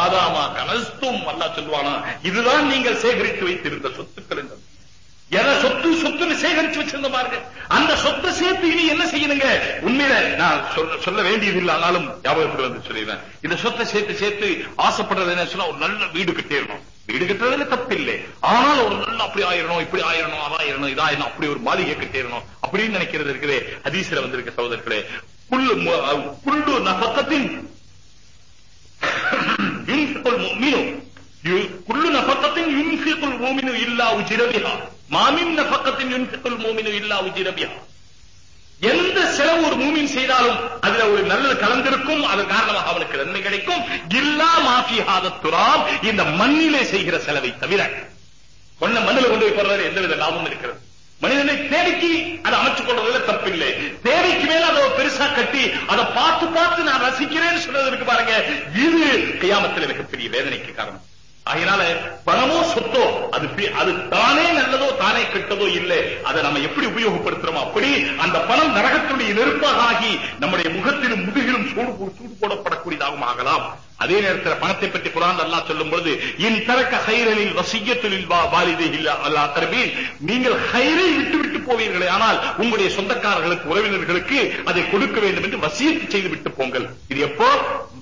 ஆதாமா கனஸ்தும் அல்லா சொல்லுவானா இதுதான் நீங்கள் சேகரித்து வைத்திருந்த சொத்துக்கள் என்று. ஏன்னா சொத்து சொத்துன்னு சேகரிச்சு வச்சிருந்த பாருங்க. அந்த சொத்தை சேர்த்து இனி என்ன செய்யணுங்க? உண்மையில நான் சொல்ல வேண்டியது இல்லை ஆனாலும் ஞாபகம் வந்து சொல்லிடுறேன். இந்த சொத்தை சேர்த்து சேர்த்து ஆசைப்படுறது என்ன சொன்னா ஒரு நல்ல வீடு கட்டிடணும். வீடு கட்டுறதுல தப்பு இல்லை ஆனால் ஒரு நல்ல அப்படி ஆயிரணும் இப்படி ஆயிரணும் அதான் ஆயிரணும் இதாயிரணும் அப்படி ஒரு மாளிகை கட்டிடணும் அப்படின்னு நினைக்கிறது இருக்குது. ஹதீஸ்ல வந்திருக்க சகோதரர்களே புல்லு புல்லு நபக்கத்தின் மீனும் குள்ளு நபக்கத்தின் இன்சிக்குள் பூமினும் இல்லா உச்சிரவிகா மாமின் நபக்கத்தின் யுன்பிக்குல் மூமினு இல்லா உஜிரபியா எந்த செலவு ஒரு மூமின் செய்தாலும் அதுல ஒரு நல்லது கலந்திருக்கும் அதன் காரணமாக அவனுக்கு நன்மை கிடைக்கும். இல்லா மாஃபிஹாத துராம் இந்த மண்ணிலே செய்கிற செலவை தவிர. கொண்ட மண்ணில் கொண்டு போய் போறதுல எந்தவித லாபமும் இருக்கிறது. மனிதனை தேவைக்கு அதை அமைச்சுக் கொள்றதுல தப்பில்லை. தேவைக்கு மேல அதை பெருசா கட்டி அதை பார்த்து பார்த்து நான் ரசிக்கிறேன்னு சொன்னது இருக்கு பாருங்க இது கையாமத்தில் மிகப்பெரிய வேதனைக்கு காரணம். அதனால பணமோ சொத்தோ அது அது தானே நல்லதோ தானே கெட்டதோ இல்லை. அதை நம்ம எப்படி உபயோகப்படுத்துறோமோ அப்படி அந்த பணம் நரகத்துடைய நெருப்பாக ஆகி நம்முடைய முகத்திலும் முதுகிலும் சூடு சூடு போடப்படக்கூடியதாகவும் ஆகலாம். அதே நேரத்தில் பணத்தை பற்றி குரான் அல்லா சொல்லும் பொழுது இன் தரக்க ஹைரனில் வசியத்தில் வாலிதை இல்ல அல்லா தரபில் நீங்கள் ஹைரை விட்டு விட்டு போவீர்களே ஆனால் உங்களுடைய சொந்தக்காரர்களுக்கு உறவினர்களுக்கு அதை கொடுக்க வேண்டும் என்று வசியத்து செய்து விட்டு போங்கள். இது எப்போ?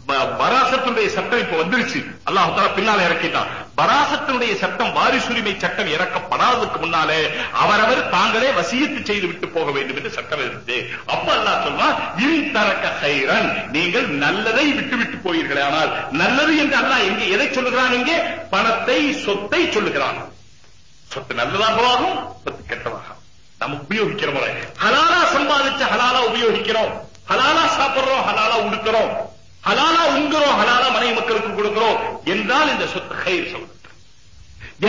ப- பராசத்துடைய சட்டம் இப்ப வந்துருச்சு. அல்லாஹ் தஆலா பின்னால இறக்கிட்டான். பராசத்தினுடைய சட்டம் வாரிசுரிமை சட்டம் இறக்கப்படாததுக்கு முன்னாலே அவரவர் தாங்களே வசியத்து செய்து விட்டு போக வேண்டும் என்று சட்டம் இருந்தது. அப்ப அல்லா சொல்றான் இன் தரக்க ஹைரன் நீங்கள் நல்லதை விட்டு விட்டு போவீர்களே ஆனால் நல்லது என்று அல்லாஹ் எங்கே எதை சொல்லுகிறான் இங்கே? பணத்தை சொத்தை சொல்லுகிறான். சொத்து நல்லதாகவும் சொத்து கெட்டதாகும் நம்ம உபயோகிக்கிற முறை. ஹலாலா சம்பாதிச்சு ஹலாலா உபயோகிக்கிறோம். ஹலாலா சாப்பிடுறோம் ஹலாலா உடுக்கிறோம் ஹலாலா உண்கிறோம் ஹலாலா மனைவி மக்களுக்கு கொடுக்கிறோம் என்றால் இந்த சொத்து கயிறு சொல்றது.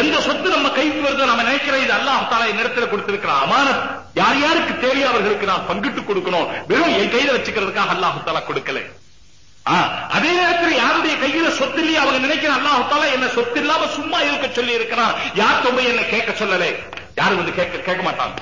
எந்த சொத்து நம்ம கைக்கு வருதோ நம்ம நினைக்கிற இது அல்லாஹ் தாலா என்னிடத்துல கொடுத்திருக்கிற அமானத். யார் யாருக்கு தேவையோ அவர்களுக்கு நான் பங்கிட்டு கொடுக்கணும்? வெறும் என் கையில வச்சுக்கிறதுக்காக அல்லாஹ் தாலா கொடுக்கல. அதே நேரத்தில் யாருடைய கையில சொத்து இல்லையா அவங்க நினைக்கிற அல்லாஹ் தாலா என்ன சொத்து இல்லாம சும்மா இருக்க சொல்லி இருக்கிறான் யார் தொம்பை என்ன கேட்க சொல்லலை? யாரும் வந்து கேட்க கேட்க மாட்டாங்க.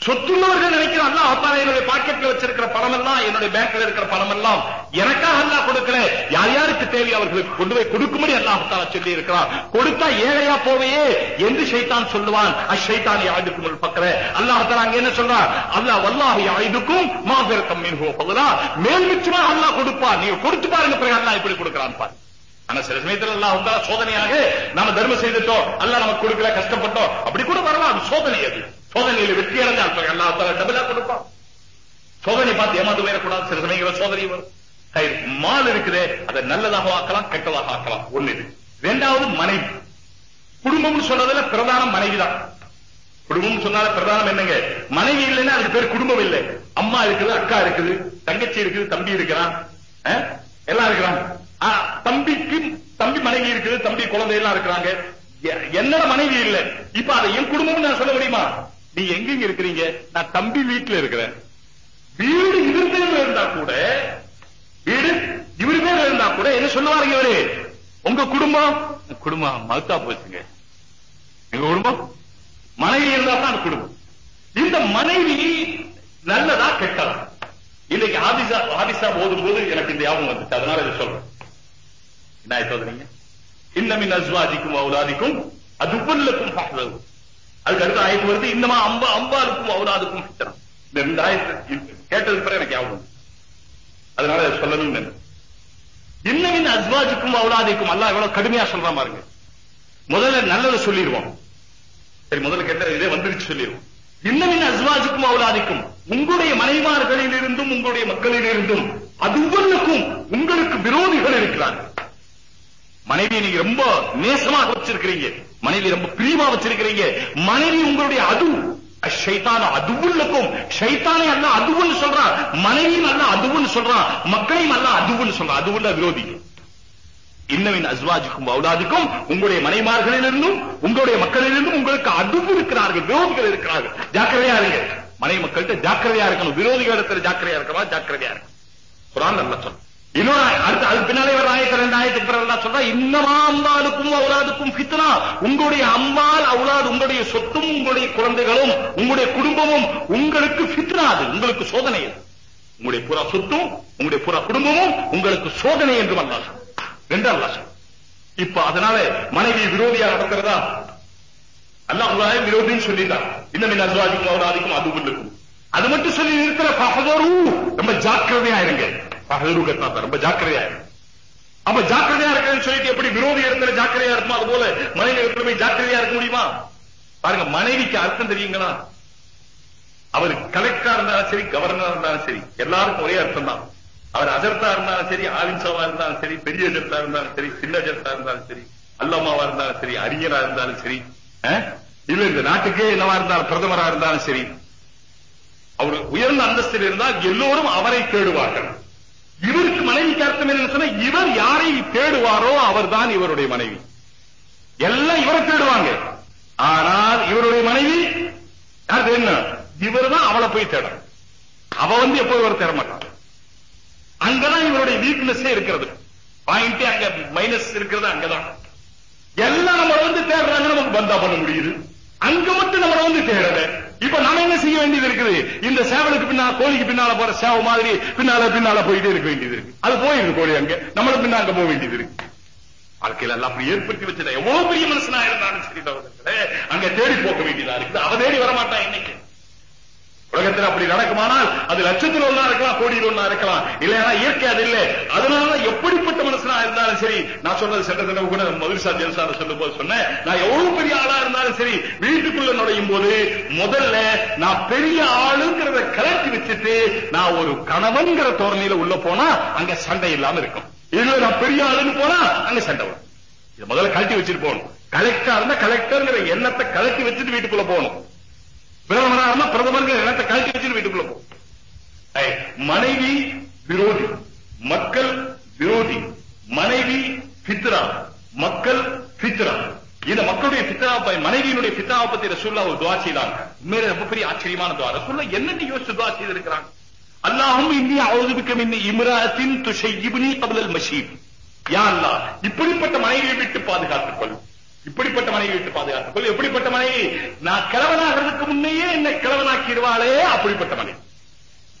சொத்துள்ளவர்கள் நினைக்கிறான் அல்லாஹ் தாலா என்னுடைய பாக்கெட்ல வச்சிருக்கிற பணம் எல்லாம் என்னுடைய பேங்க்ல இருக்கிற பணம் எல்லாம் எனக்காக அல்லாஹ் கொடுக்கல. யார் யாருக்கு தேவை அவர்களுக்கு கொண்டு போய் கொடுக்கும்படி அல்லாஹ் சொல்லி இருக்கிறான். கொடுத்தா ஏழையா போவையே என்று ஷைத்தான் சொல்லுவான். அஷைத்தான் யாதுக்கும் பக்கற அல்லாஹ் தாலா அங்க என்ன சொல்றான்? அல்லாஹ் வல்லாஹ் யாதுக்கும் மாபெருக்கம் மின்ஹு போகுதா மேல் மிச்சமா அல்லாஹ் கொடுப்பான் நீங்க கொடுத்து பாருங்க பிறகு அல்லாஹ் இப்படி கொடுக்குறான் பாரு. ஆனா சில சமயத்துல அல்லாஹ் தாலா சோதனையாக நாம தர்மம் செய்துட்டோம். அல்லாஹ் நமக்கு கொடுக்கல கஷ்டப்பட்டோம். அப்படி கூட வரலாம். அது சோதனை அது. சோதனையில வெற்றி அடைந்தால் பிறகு டபுளா கொடுப்பான். சோதனை பார்த்து ஏமாந்து போயிடக்கூடாது. சில சமயங்கள சோதனை வரும். மால் இருக்குதே அதை நல்லதாக ஆக்கலாம் கெட்டதாக ஆக்கலாம். ஒண்ணு இது. இரண்டாவது மனைவி. குடும்பம்னு சொல்றதுல பிரதானம் மனைவி தான். குடும்பம் சொன்னால பிரதானம் என்னங்க? மனைவி இல்லைன்னா அதுக்கு பேர் குடும்பம் இல்லை. அம்மா இருக்குது அக்கா இருக்குது தங்கச்சி இருக்குது தம்பி இருக்கிறான். எல்லாம் இருக்கிறான் தம்பிக்கு தம்பி மனைவி இருக்குது தம்பி குழந்தை எல்லாம் இருக்கிறாங்க. எ- என்னோட மனைவி இல்ல. இப்ப அதை என் குடும்பம்னு நான் சொல்ல முடியுமா? நீ எங்கெங்க இருக்கிறீங்க? நான் தம்பி வீட்டுல இருக்கிறேன். வீடு இவர் பேர்ல இருந்தா கூட வீடு இவர் பேர்ல இருந்தா கூட என்ன சொல்லுவாருங்க இவரு? உங்க குடும்பம்? குடும்பம் மறுத்தா போச்சுங்க. எங்க குடும்பம்? மனைவி இருந்தா தான் குடும்பம். இந்த மனைவி நல்லதா கெட்டதா? இன்னைக்கு ஆதிசா ஆதிசா ஓதும் போது எனக்கு இந்த ஞாபகம் வந்துச்சு. அதனால இதை சொல்றேன். என்ன சோதனைங்க? இன்னமின் அஸ்வாதிக்கும் அவுலாதிக்கும் அதுவல்லக்கும் ஃபஹ்தரு அதுக்கு அடுத்த ஆயத்து வருது. இன்னமா அம்பா அம்பாருக்கும் அவுலாதுக்கும் ஃபித்னா இந்த ரெண்டு ஆயத்து கேட்டது பிறகு எனக்கு ஞாபகம் அதனால அதை சொல்லணும்னு நினைச்சேன். இன்னமின் அஸ்வாஜுக்கும் அவுலாதிக்கும் அல்லாஹ் எவ்வளவு கடுமையா சொல்றான் பாருங்க. முதல்ல நல்லதை சொல்லிடுவோம். சரி முதல்ல கேட்ட இதே வந்துருச்சு சொல்லிடுவோம். இன்னமின் அஸ்வாஜுக்கும் அவுலாதிக்கும் உங்களுடைய மனைவார்களிலிருந்தும் உங்களுடைய மக்களிலிருந்தும் அது ஒவ்வொன்றுக்கும் உங்களுக்கு விரோதிகள் இருக்கிறார்கள். மனைவியை நீங்க ரொம்ப நேசமாக வச்சிருக்கிறீங்க. மனைவி ரொம்ப பிரியமா வச்சிருக்கிறீங்க. மனைவி உங்களுடைய அது ஷைத்தான அதுவுள்ளக்கும் ஷைத்தானே அல்ல அதுவுன்னு சொல்றான். மனைவியும் அல்ல அதுவுன்னு சொல்றான். மக்களையும் அல்ல அதுவுன்னு சொல்றான். அதுவுள்ள விரோதி. இன்னவின் அஸ்வாஜுக்கும் அவுலாதுக்கும் உங்களுடைய மனைமார்களிலிருந்தும் உங்களுடைய மக்களிலிருந்தும் உங்களுக்கு அதுவும் இருக்கிறார்கள். விரோதிகள் இருக்கிறார்கள். ஜாக்கிரதையா இருங்க. மனை மக்கள்கிட்ட ஜாக்கிரதையா இருக்கணும். விரோதிகள் இடத்துல ஜாக்கிரதையா இருக்கணும் ஜாக்கிரதையா இருக்கணும். குரான் நல்லா சொல்லும் இன்னொரு அடுத்து அதுக்கு பின்னாலே ஒரு ஆயத்து ரெண்டு ஆயத்துக்கு பிறகு எல்லாம் சொல்றா இன்னமா அம்பாலுக்கும் அவுலாதுக்கும் ஃபித்னா. உங்களுடைய அம்பால் அவுலாது உங்களுடைய சொத்தும் உங்களுடைய குழந்தைகளும் உங்களுடைய குடும்பமும் உங்களுக்கு ஃபித்னா அது உங்களுக்கு சோதனை அது. உங்களுடைய புறா சொத்தும் உங்களுடைய புறா குடும்பமும் உங்களுக்கு சோதனை என்று அல்லாஹ் ரெண்டு அல்லாஹ் இப்ப அதனால மனைவி விரோதியா நடக்கிறதா? அல்லாஹ் விரோதின்னு சொல்லிட்டான் இன்னும் என்ன அஸ்வாதிக்கும் அவுலாதிக்கும் அது இருக்கும். அது மட்டும் சொல்லி இருக்கிற பகதரு ரொம்ப ஜாக்கிரதையா இருங்க. பகல் கத்தா ரொம்ப ஜாக்கிரதையா இருக்கும் அப்ப ஜாக்கிரதையா இருக்கிறேன்னு சொல்லிட்டு எப்படி விரோதி இடத்துல ஜாக்கிரதையா இருக்கும் அது போல மனைவி இடத்துல போய் ஜாக்கிரதையா இருக்க முடியுமா? பாருங்க மனைவிக்கு அர்த்தம் தெரியுங்களா? அவர் கலெக்டரா இருந்தாலும் சரி கவர்னரா இருந்தாலும் சரி எல்லாருக்கும் ஒரே அர்த்தம் தான். அவர் அஜர்த்தா இருந்தாலும் சரி ஆலிம்சாவா இருந்தாலும் சரி பெரிய அஜர்த்தா இருந்தாலும் சரி சின்ன அஜர்த்தா இருந்தாலும் சரி அல்லம்மாவா இருந்தாலும் சரி அறிஞரா இருந்தாலும் சரி அஹ், இல்ல இந்த நாட்டுக்கே என்னவா இருந்தாலும் பிரதமரா இருந்தாலும் சரி. அவர் உயர்ந்த அந்தஸ்தில் இருந்தால் எல்லோரும் அவரை தேடுவார்கள். இவருக்கு மனைவிக்கு அர்த்தம் என்ன சொன்னா இவர் யாரை தேடுவாரோ அவர்தான் இவருடைய மனைவி. எல்லாம் இவரை தேடுவாங்க. ஆனால் இவருடைய மனைவி அது என்ன இவர் தான் அவளை போய் தேடணும். அவ வந்து எப்போ இவர் தேட மாட்டான் அங்கதான் இவருடைய வீக்னஸே இருக்கிறது. பாயிண்டே அங்க மைனஸ் இருக்கிறது அங்கதான். எல்லாம் நம்மளை வந்து தேடுறாங்க நமக்கு பந்தா பண்ண முடியுது. அங்க மட்டும் நம்மளை வந்து தேடல. இப்ப நாம என்ன செய்ய வேண்டியது இருக்குது? இந்த சேவலுக்கு பின்னால கோழிக்கு பின்னால போற சேவை மாதிரி பின்னால பின்னால போயிட்டே இருக்க வேண்டியது இருக்கு. அது போயிருக்கு கோழி அங்க. நம்மளும் பின்னா அங்க போக வேண்டியது இருக்கு. வாழ்க்கையில எல்லாம் அப்படி ஏற்படுத்தி வச்சத எவ்வளவு பெரிய மனுஷனா இருந்தாலும் சரி அங்க தேடி போக வேண்டியதா இருக்குது. அவ தேடி வரமாட்டான் இன்னைக்கு. உலகத்தில் அப்படி நடக்குமானால் அது லட்சத்தில் ஒண்ணா இருக்கலாம் கோடியில் ஒண்ணா இருக்கலாம். இல்லையா இயற்கை அது இல்லை. அதனால எப்படிப்பட்ட மனுஷனா இருந்தாலும் சரி நான் சொன்னது சென்ற தடவை கூட மதுரசா ஜெயசார சொல்லும் போது சொன்னேன். நான் எவ்வளவு பெரிய ஆளா இருந்தாலும் சரி வீட்டுக்குள்ள நுழையும் போது முதல்ல நான் பெரிய ஆளுங்கிறத கலட்டி வச்சுட்டு நான் ஒரு கணவன்கிற தோரணையில உள்ள போனா அங்க சண்டை இல்லாம இருக்கும். இதுல நான் பெரிய ஆளுன்னு போனா அங்க சண்டை வரும். இதை முதல்ல கழட்டி வச்சுட்டு போகணும். கலெக்டர் இருந்தா கலெக்டர்ங்கிற எண்ணத்தை கலட்டி வச்சுட்டு வீட்டுக்குள்ள போகணும். பிரதமராக பிரதமர்கள் பிரதமருங்கிற எண்ணத்தை கழட்டி வச்சுட்டு வீட்டுக்குள்ள போ. மனைவி விரோதி மக்கள் விரோதி மனைவி பித்ரா மக்கள் பித்ரா. இந்த மக்களுடைய பித்ரா மனைவியினுடைய பித்ராவை பத்தி ரசூல்லா ஒரு துவா செய்தாங்க. உண்மையிலே ரொம்ப பெரிய ஆச்சரியமான துவா. ரசூல்லா என்னன்னு யோசிச்சு துவா செய்திருக்கிறாங்க? அல்லாஹும் இன்னி அவுதுபிக்க மின் இம்ராத்தின் துஷையிப்னி கபலல் மஷீப் யா அல்லா இப்படிப்பட்ட மனைவியை விட்டு பாதுகாத்துக் கொள்ளும் இப்படிப்பட்ட மனைவி விட்டு பாதுகாத்துக் எப்படிப்பட்ட மனைவி? நான் கிழவனாகிறதுக்கு முன்னையே என்ன கிழவனாக்கிடுவாளே அப்படிப்பட்ட மனைவி.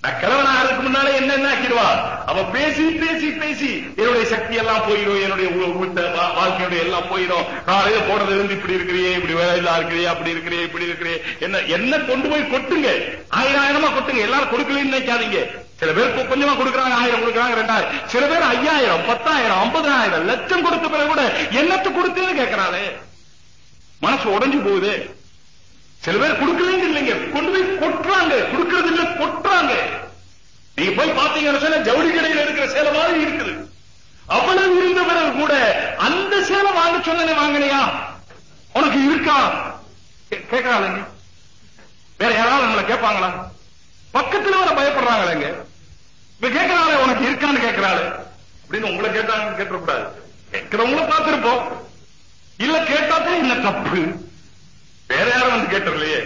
நான் கிழவனாகிறதுக்கு முன்னாலே என்ன என்ன ஆக்கிடுவா அவ பேசி பேசி பேசி என்னுடைய சக்தி எல்லாம் போயிடும் என்னுடைய வாழ்க்கையுடைய எல்லாம் போயிடும். காலையில போனது இருந்து இப்படி இருக்கிறியே இப்படி வேலையில இருக்கிறியே அப்படி இருக்கிறியே இப்படி இருக்கிறியே. என்ன என்ன கொண்டு போய் கொட்டுங்க. ஆயிரம் ஆயிரமா கொட்டுங்க. எல்லாரும் கொடுக்கலன்னு நினைக்காதீங்க. சில பேர் கொஞ்சமா கொடுக்குறாங்க ஆயிரம் கொடுக்குறாங்க ரெண்டாயிரம். சில பேர் ஐயாயிரம் பத்தாயிரம் ஐம்பதாயிரம் லட்சம் கொடுத்த பிறகு கூட என்னத்தை கொடுத்தேன்னு கேட்கறாளே. மனசு உடைஞ்சு போகுது. சில பேர் கொடுக்கலன்னு இல்லைங்க. கொண்டு போய் கொட்டுறாங்க. கொடுக்கறது இல்ல கொட்டுறாங்க. நீங்க போய் பாத்தீங்கன்னு சொன்னா ஜவுளி கடையில இருக்கிற சேலை மாதிரி இருக்குது. அவ்வளவு இருந்த பிறகு கூட அந்த சேலை வாங்க சொன்னே வாங்கினியா? உனக்கு இருக்கா? கே- கேட்கறாளுங்க வேற யாராவது நம்மளை கேட்பாங்களா? பக்கத்துல வர பயப்படுறாங்களேங்க. இப்ப கேட்கறாளே உனக்கு இருக்கான்னு கேட்கறாளு அப்படின்னு உங்களை கேட்டாங்க கேட்டக்கூடாது கேட்கிறவங்கள பார்த்திருப்போம். இல்ல கேட்டாதான் என்ன தப்பு? வேற யாரும் வந்து கேட்டதில்லையே.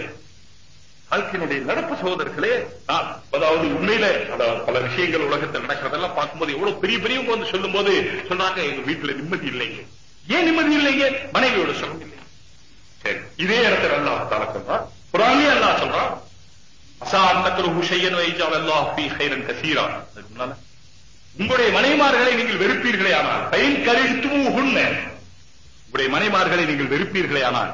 வாழ்க்கையினுடைய நடப்பு சகோதரர்களே அதாவது உண்மையில அதாவது பல விஷயங்கள் உலகத்தில் நடக்கிறதெல்லாம் பார்க்கும்போது எவ்வளவு பெரிய பெரியவங்க வந்து சொல்லும் போது சொன்னாங்க எங்க வீட்டுல நிம்மதி இல்லைங்க. ஏன் நிம்மதி இல்லைங்க? மனைவியோட சுகம் சரி இதே இடத்துல அல்லாஹ் தால தான் அசா ஷையன் வைஜால் அல்லாஹ் ஃபீ ஹைரன் கசீரா. உங்களுடைய மனைமார்களை நீங்கள் வெறுப்பீர்களே ஆனால் பயன் கருத்து உங்களுடைய உங்களுடைய மனைமார்களை நீங்கள் வெறுப்பீர்களே ஆனால்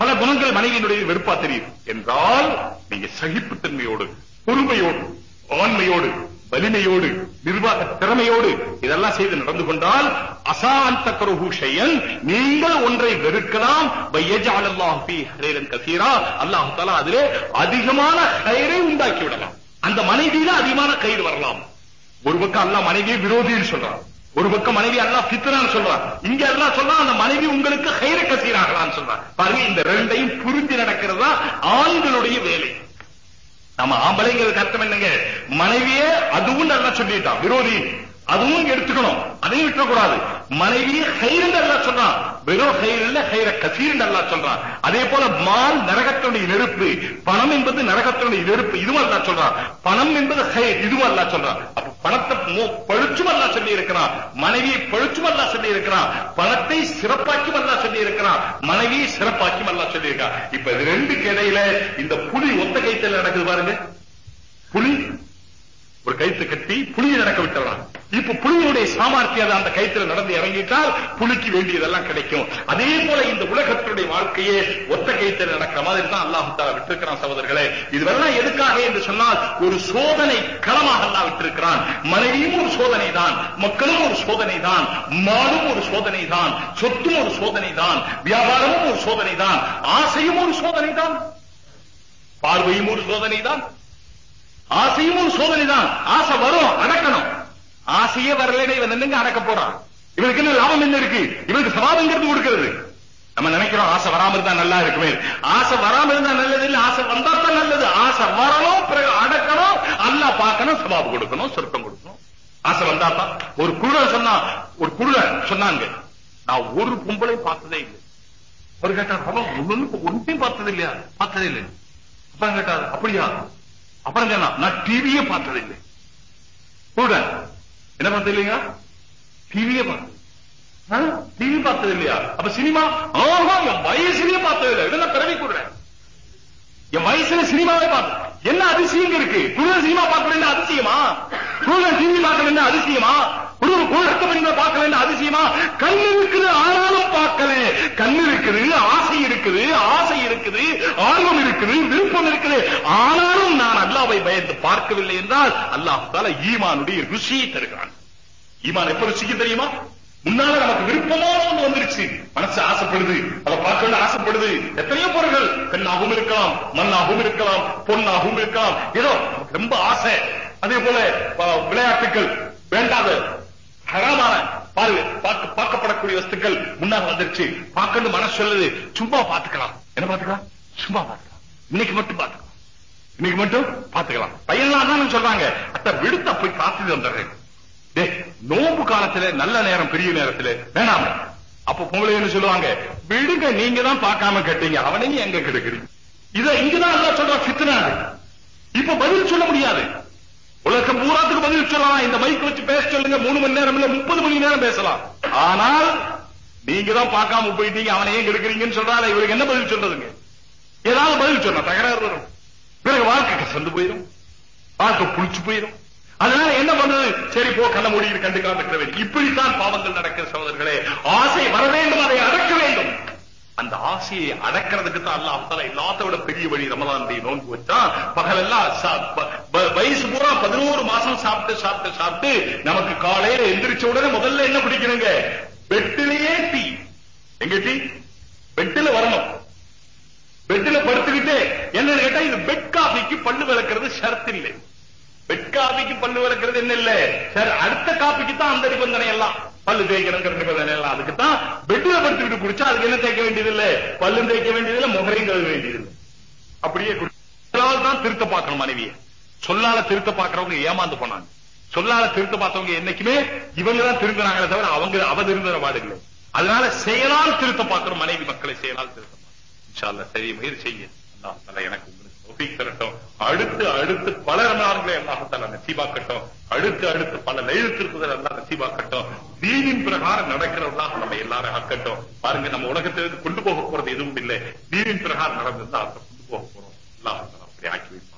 பல குணங்கள் மனைவியினுடைய வெறுப்பா தெரியும். என்றால் நீங்க சகிப்புத்தன்மையோடு பொறுமையோடு ஆண்மையோடு வலிமையோடு நிர்வாக திறமையோடு இதெல்லாம் செய்து நடந்து கொண்டால் அசாந்த கருஹூஷையன் நீங்கள் ஒன்றை வெறுக்கலாம். கசீரா. அல்லாஹு தாலா அதிலே அதிகமான கயிறை உண்டாக்கி விடலாம். அந்த மனைவியில அதிகமான கயிறு வரலாம். ஒரு பக்கம் அல்லா மனைவியை விரோதின்னு சொல்றான். ஒரு பக்கம் மனைவி அல்லா பித்தனான்னு சொல்றான். இங்க எல்லாம் சொல்றான் அந்த மனைவி உங்களுக்கு கயிறு கசீராகலாம்னு சொல்றான். பாருங்க இந்த ரெண்டையும் புரிஞ்சு நடக்கிறதா ஆண்களுடைய வேலை. நம்ம ஆம்பளைங்கிறது அர்த்தம் என்னங்க? மனைவியே அதுவும் நல்லா சொல்லிட்டான். விரோதி. அதுவும் எடுத்துக்கணும். அதையும் விட்டுறக்கூடாது. மனைவியே ஹைரன் அல்லா சொல்றான். வெறும் ஹைர் இல்ல ஹைர கசீர் அல்லா சொல்றான். அதே போல மால் நரகத்தினுடைய நெருப்பு பணம் என்பது நரகத்தினுடைய நெருப்பு இதுவும் அல்லா சொல்றான். பணம் என்பது ஹைர் இதுவும் அல்லா சொல்றான். அப்ப பணத்தை பழுச்சும் அல்லா சொல்லி இருக்கிறான் மனைவியை பழுச்சும் அல்லா சொல்லி இருக்கிறான் பணத்தை சிறப்பாக்கி அல்லா சொல்லி இருக்கிறான் மனைவியை சிறப்பாக்கி அல்லா சொல்லி இருக்கான் இப்ப இது ரெண்டுக்கு இடையில இந்த புலி ஒத்த கைத்தல் நடக்குது பாருங்க. புலி ஒரு கயிற்று கட்டி புலியை நடக்க விட்டுறான் இப்ப புலியுடைய சாமர்த்தியம் அந்த கைத்துல நடந்து இறங்கிட்டால் புலிக்கு வேண்டியதெல்லாம் கிடைக்கும். அதே போல இந்த உலகத்தினுடைய வாழ்க்கையே ஒத்த கைத்தில் நடக்கிற மாதிரி தான் அல்லாஹு தாலா விட்டிருக்கிறான் சகோதரர்களே. இதுவெல்லாம் எதுக்காக என்று சொன்னால் ஒரு சோதனை களமாக அல்லா விட்டிருக்கிறான். மனைவியும் ஒரு சோதனை தான் மக்களும் ஒரு சோதனை தான் மாடும் ஒரு சோதனை தான் சொத்தும் ஒரு சோதனை தான் வியாபாரமும் ஒரு சோதனை தான் ஆசையும் ஒரு சோதனை தான் பார்வையும் ஒரு சோதனை தான் ஆசையும் ஒரு ஆசை வரும் அடக்கணும். ஆசையே வரலைன்னா இவன் என்னங்க அடக்க போறான்? இவனுக்கு என்ன லாபம் என்ன இருக்கு? இவனுக்கு சவாபங்கிறது கொடுக்கிறது? நம்ம நினைக்கிறோம் ஆசை வராம இருந்தா நல்லா இருக்குமே. ஆசை வராம இருந்தா நல்லது இல்ல ஆசை வந்தா தான் நல்லது. ஆசை வரணும் பிறகு அடக்கணும் அல்லா பார்க்கணும் சவாபு கொடுக்கணும் சொர்க்கம் கொடுக்கணும். ஆசை வந்தா தான். ஒரு குருடன் சொன்னா ஒரு குருடன் சொன்னாங்க நான் ஒரு பொம்பளை பார்த்ததே இல்லை. ஒரு கேட்டார் ஒன்னு பார்த்தது இல்லையா? பார்த்ததே இல்லை அப்ப கேட்டார் அப்படியா? அப்புறம் சொன்னா நான் டிவியே பார்த்ததில்லை. கூட என்ன பார்த்தது இல்லையா டிவியே பார்த்தது. டிவி பார்த்தது இல்லையா அப்ப சினிமா? ஆஹா என் வயசுலயே பார்த்தது இல்லை இதெல்லாம் பிறவி கூடுறேன் என் வயசுல சினிமாவே பார்த்தேன் என்ன அதிசயம் இருக்கு? குருடன் சினிமா பார்க்கணும் வேண்டிய அதிசயமா? குருடன் டிவி பார்க்க வேண்டிய ஒரு குரு குழத்த பெண்களை பார்க்கல வேண்டிய அதிசயமா? கண் இருக்குது ஆனாலும் பார்க்கல. கண் இருக்குது ஆசை இருக்குது ஆசை இருக்குது ஆர்வம் இருக்குது விருப்பம் இருக்குது. ஆனாலும் நான் அல்லாவை பயந்து பார்க்கவில்லை என்றால் அல்லாஹ் தால ஈமானுடைய ருசியை தருகிறான். ஈமான் எப்ப ருசிக்கு தெரியுமா? முன்னால நமக்கு விருப்பமான ஒன்று வந்துருச்சு. மனசு ஆசைப்படுது. அதை பார்க்க ஆசைப்படுது. எத்தனையோ பொருள்கள் பெண்ணாகவும் இருக்கலாம் மண்ணாகவும் இருக்கலாம் பொண்ணாகவும் இருக்கலாம். ஏதோ நமக்கு ரொம்ப ஆசை. அதே போல விளையாட்டுகள் வேண்டாத ஹராமான பாரு பார்க்கப்படக்கூடிய வஸ்துக்கள் முன்னால் வந்துருச்சு. பார்க்கணும் மனசு சொல்லுது. சும்மா பாத்துக்கலாம் என்ன பாத்துக்கலாம் சும்மா பாத்துக்கலாம் இன்னைக்கு மட்டும் பாத்துக்கலாம் இன்னைக்கு மட்டும் பாத்துக்கலாம் பையன்லாம் தான் சொல்றாங்க. அத்த விடுத்த போய் பார்த்துட்டு வந்துடுறேன். நோம்பு காலத்துல நல்ல நேரம் பெரிய நேரத்துல. வேணாம். அப்ப பொங்கலை சொல்லுவாங்க விடுங்க நீங்க தான் பார்க்காம கேட்டீங்க அவனையும் எங்க கெடுக்கிறீங்க? இத இங்கதான் எல்லாம் சொல்ற சித்தனா இப்ப பதில் சொல்ல முடியாது. உலகம் பூராத்துக்கு பதில் சொல்லலாம். இந்த மைக் வச்சு பேச சொல்லுங்க. மூணு மணி நேரம் இல்ல முப்பது மணி நேரம் பேசலாம். ஆனால் நீங்க தான் பார்க்காம போயிட்டீங்க. அவனை ஏன் கெடுக்கிறீங்கன்னு சொல்றாரு. இவருக்கு என்ன பதில் சொல்றதுங்க? ஏதாவது பதில் சொன்னா தகராறு வரும். பிறகு வாழ்க்கை சென்று போயிடும் வாழ்க்கை புளிச்சு போயிடும் அதனால என்ன பண்றது? சரி போ கண்ண மூடி கண்டுக்காம இருக்கிற இப்படித்தான் பாவங்கள் நடக்கிற சகோதரர்களே ஆசை வர வேண்டும் அதை அடக்க வேண்டும். அந்த ஆசையை அடக்கிறதுக்கு தான் அல்லாஹ் தால எல்லாத்த விட பெரிய வழி ரமலானுடைய நோன்பு வச்சா பகலெல்லாம் வயசு பூரா பதினோரு மாசம் சாப்பிட்டு சாப்பிட்டு சாப்பிட்டு நமக்கு காலையில எந்திரிச்ச உடனே முதல்ல என்ன பிடிக்கணுங்க பெட்டிலேயே டீ. எங்க டீ? பெட்டில வரணும். பெட்டில படுத்துக்கிட்டே. என்னன்னு கேட்டா இது பெட் காஃபிக்கு பல்லு விளக்குறது ஷர்த் இல்லை. பெட் காபிக்கு பல்லு விளக்குறது என்ன இல்ல? சார் அடுத்த காப்பிக்கு தான் அந்த நிபந்தனை எல்லாம். பல்லு தேய்க்கணுங்கிற நிபந்தனை எல்லாம் அதுக்கு தான் பெட்ல படுத்துக்கிட்டு குடிச்சா அதுக்கு என்ன தேய்க்க வேண்டியது இல்ல பல்லு தேய்க்க வேண்டியது இல்ல முகரையும் கழுவ வேண்டியது இல்ல அப்படியே தான் திருத்த பார்க்கணும் மனைவியை. சொல்லால திருத்த பார்க்கறவங்க ஏமாந்து போனாங்க. சொல்லால திருத்த பார்த்தவங்க என்னைக்குமே இவங்க தான் திருந்தினாங்களே தவிர அவங்க அவ திருந்தின பாடு அதனால செயலால் திருத்த பார்க்கணும் மனைவி மக்களை செயலால் திருத்த பார்க்கணும். சரி முயற்சி செய்ய எனக்கு உங்களுக்கு தரட்டும் அடுத்து அடுத்து பல ரமணான்களை அல்லாஹத்தால நசீபாக்கட்டும். அடுத்து அடுத்து பல லைலத்திருப்பதில் எல்லாம் நசீபாக்கட்டும். தீனின் பிரகாரம் நடக்கிறவர்களாக நம்ம எல்லாரும் ஆக்கட்டும். பாருங்க நம்ம உலகத்திலிருந்து கொண்டு போக போறது எதுவும் இல்லை. தீனின் பிரகாரம் நடந்திருந்தா கொண்டு போக போறோம். அல்லாஹ்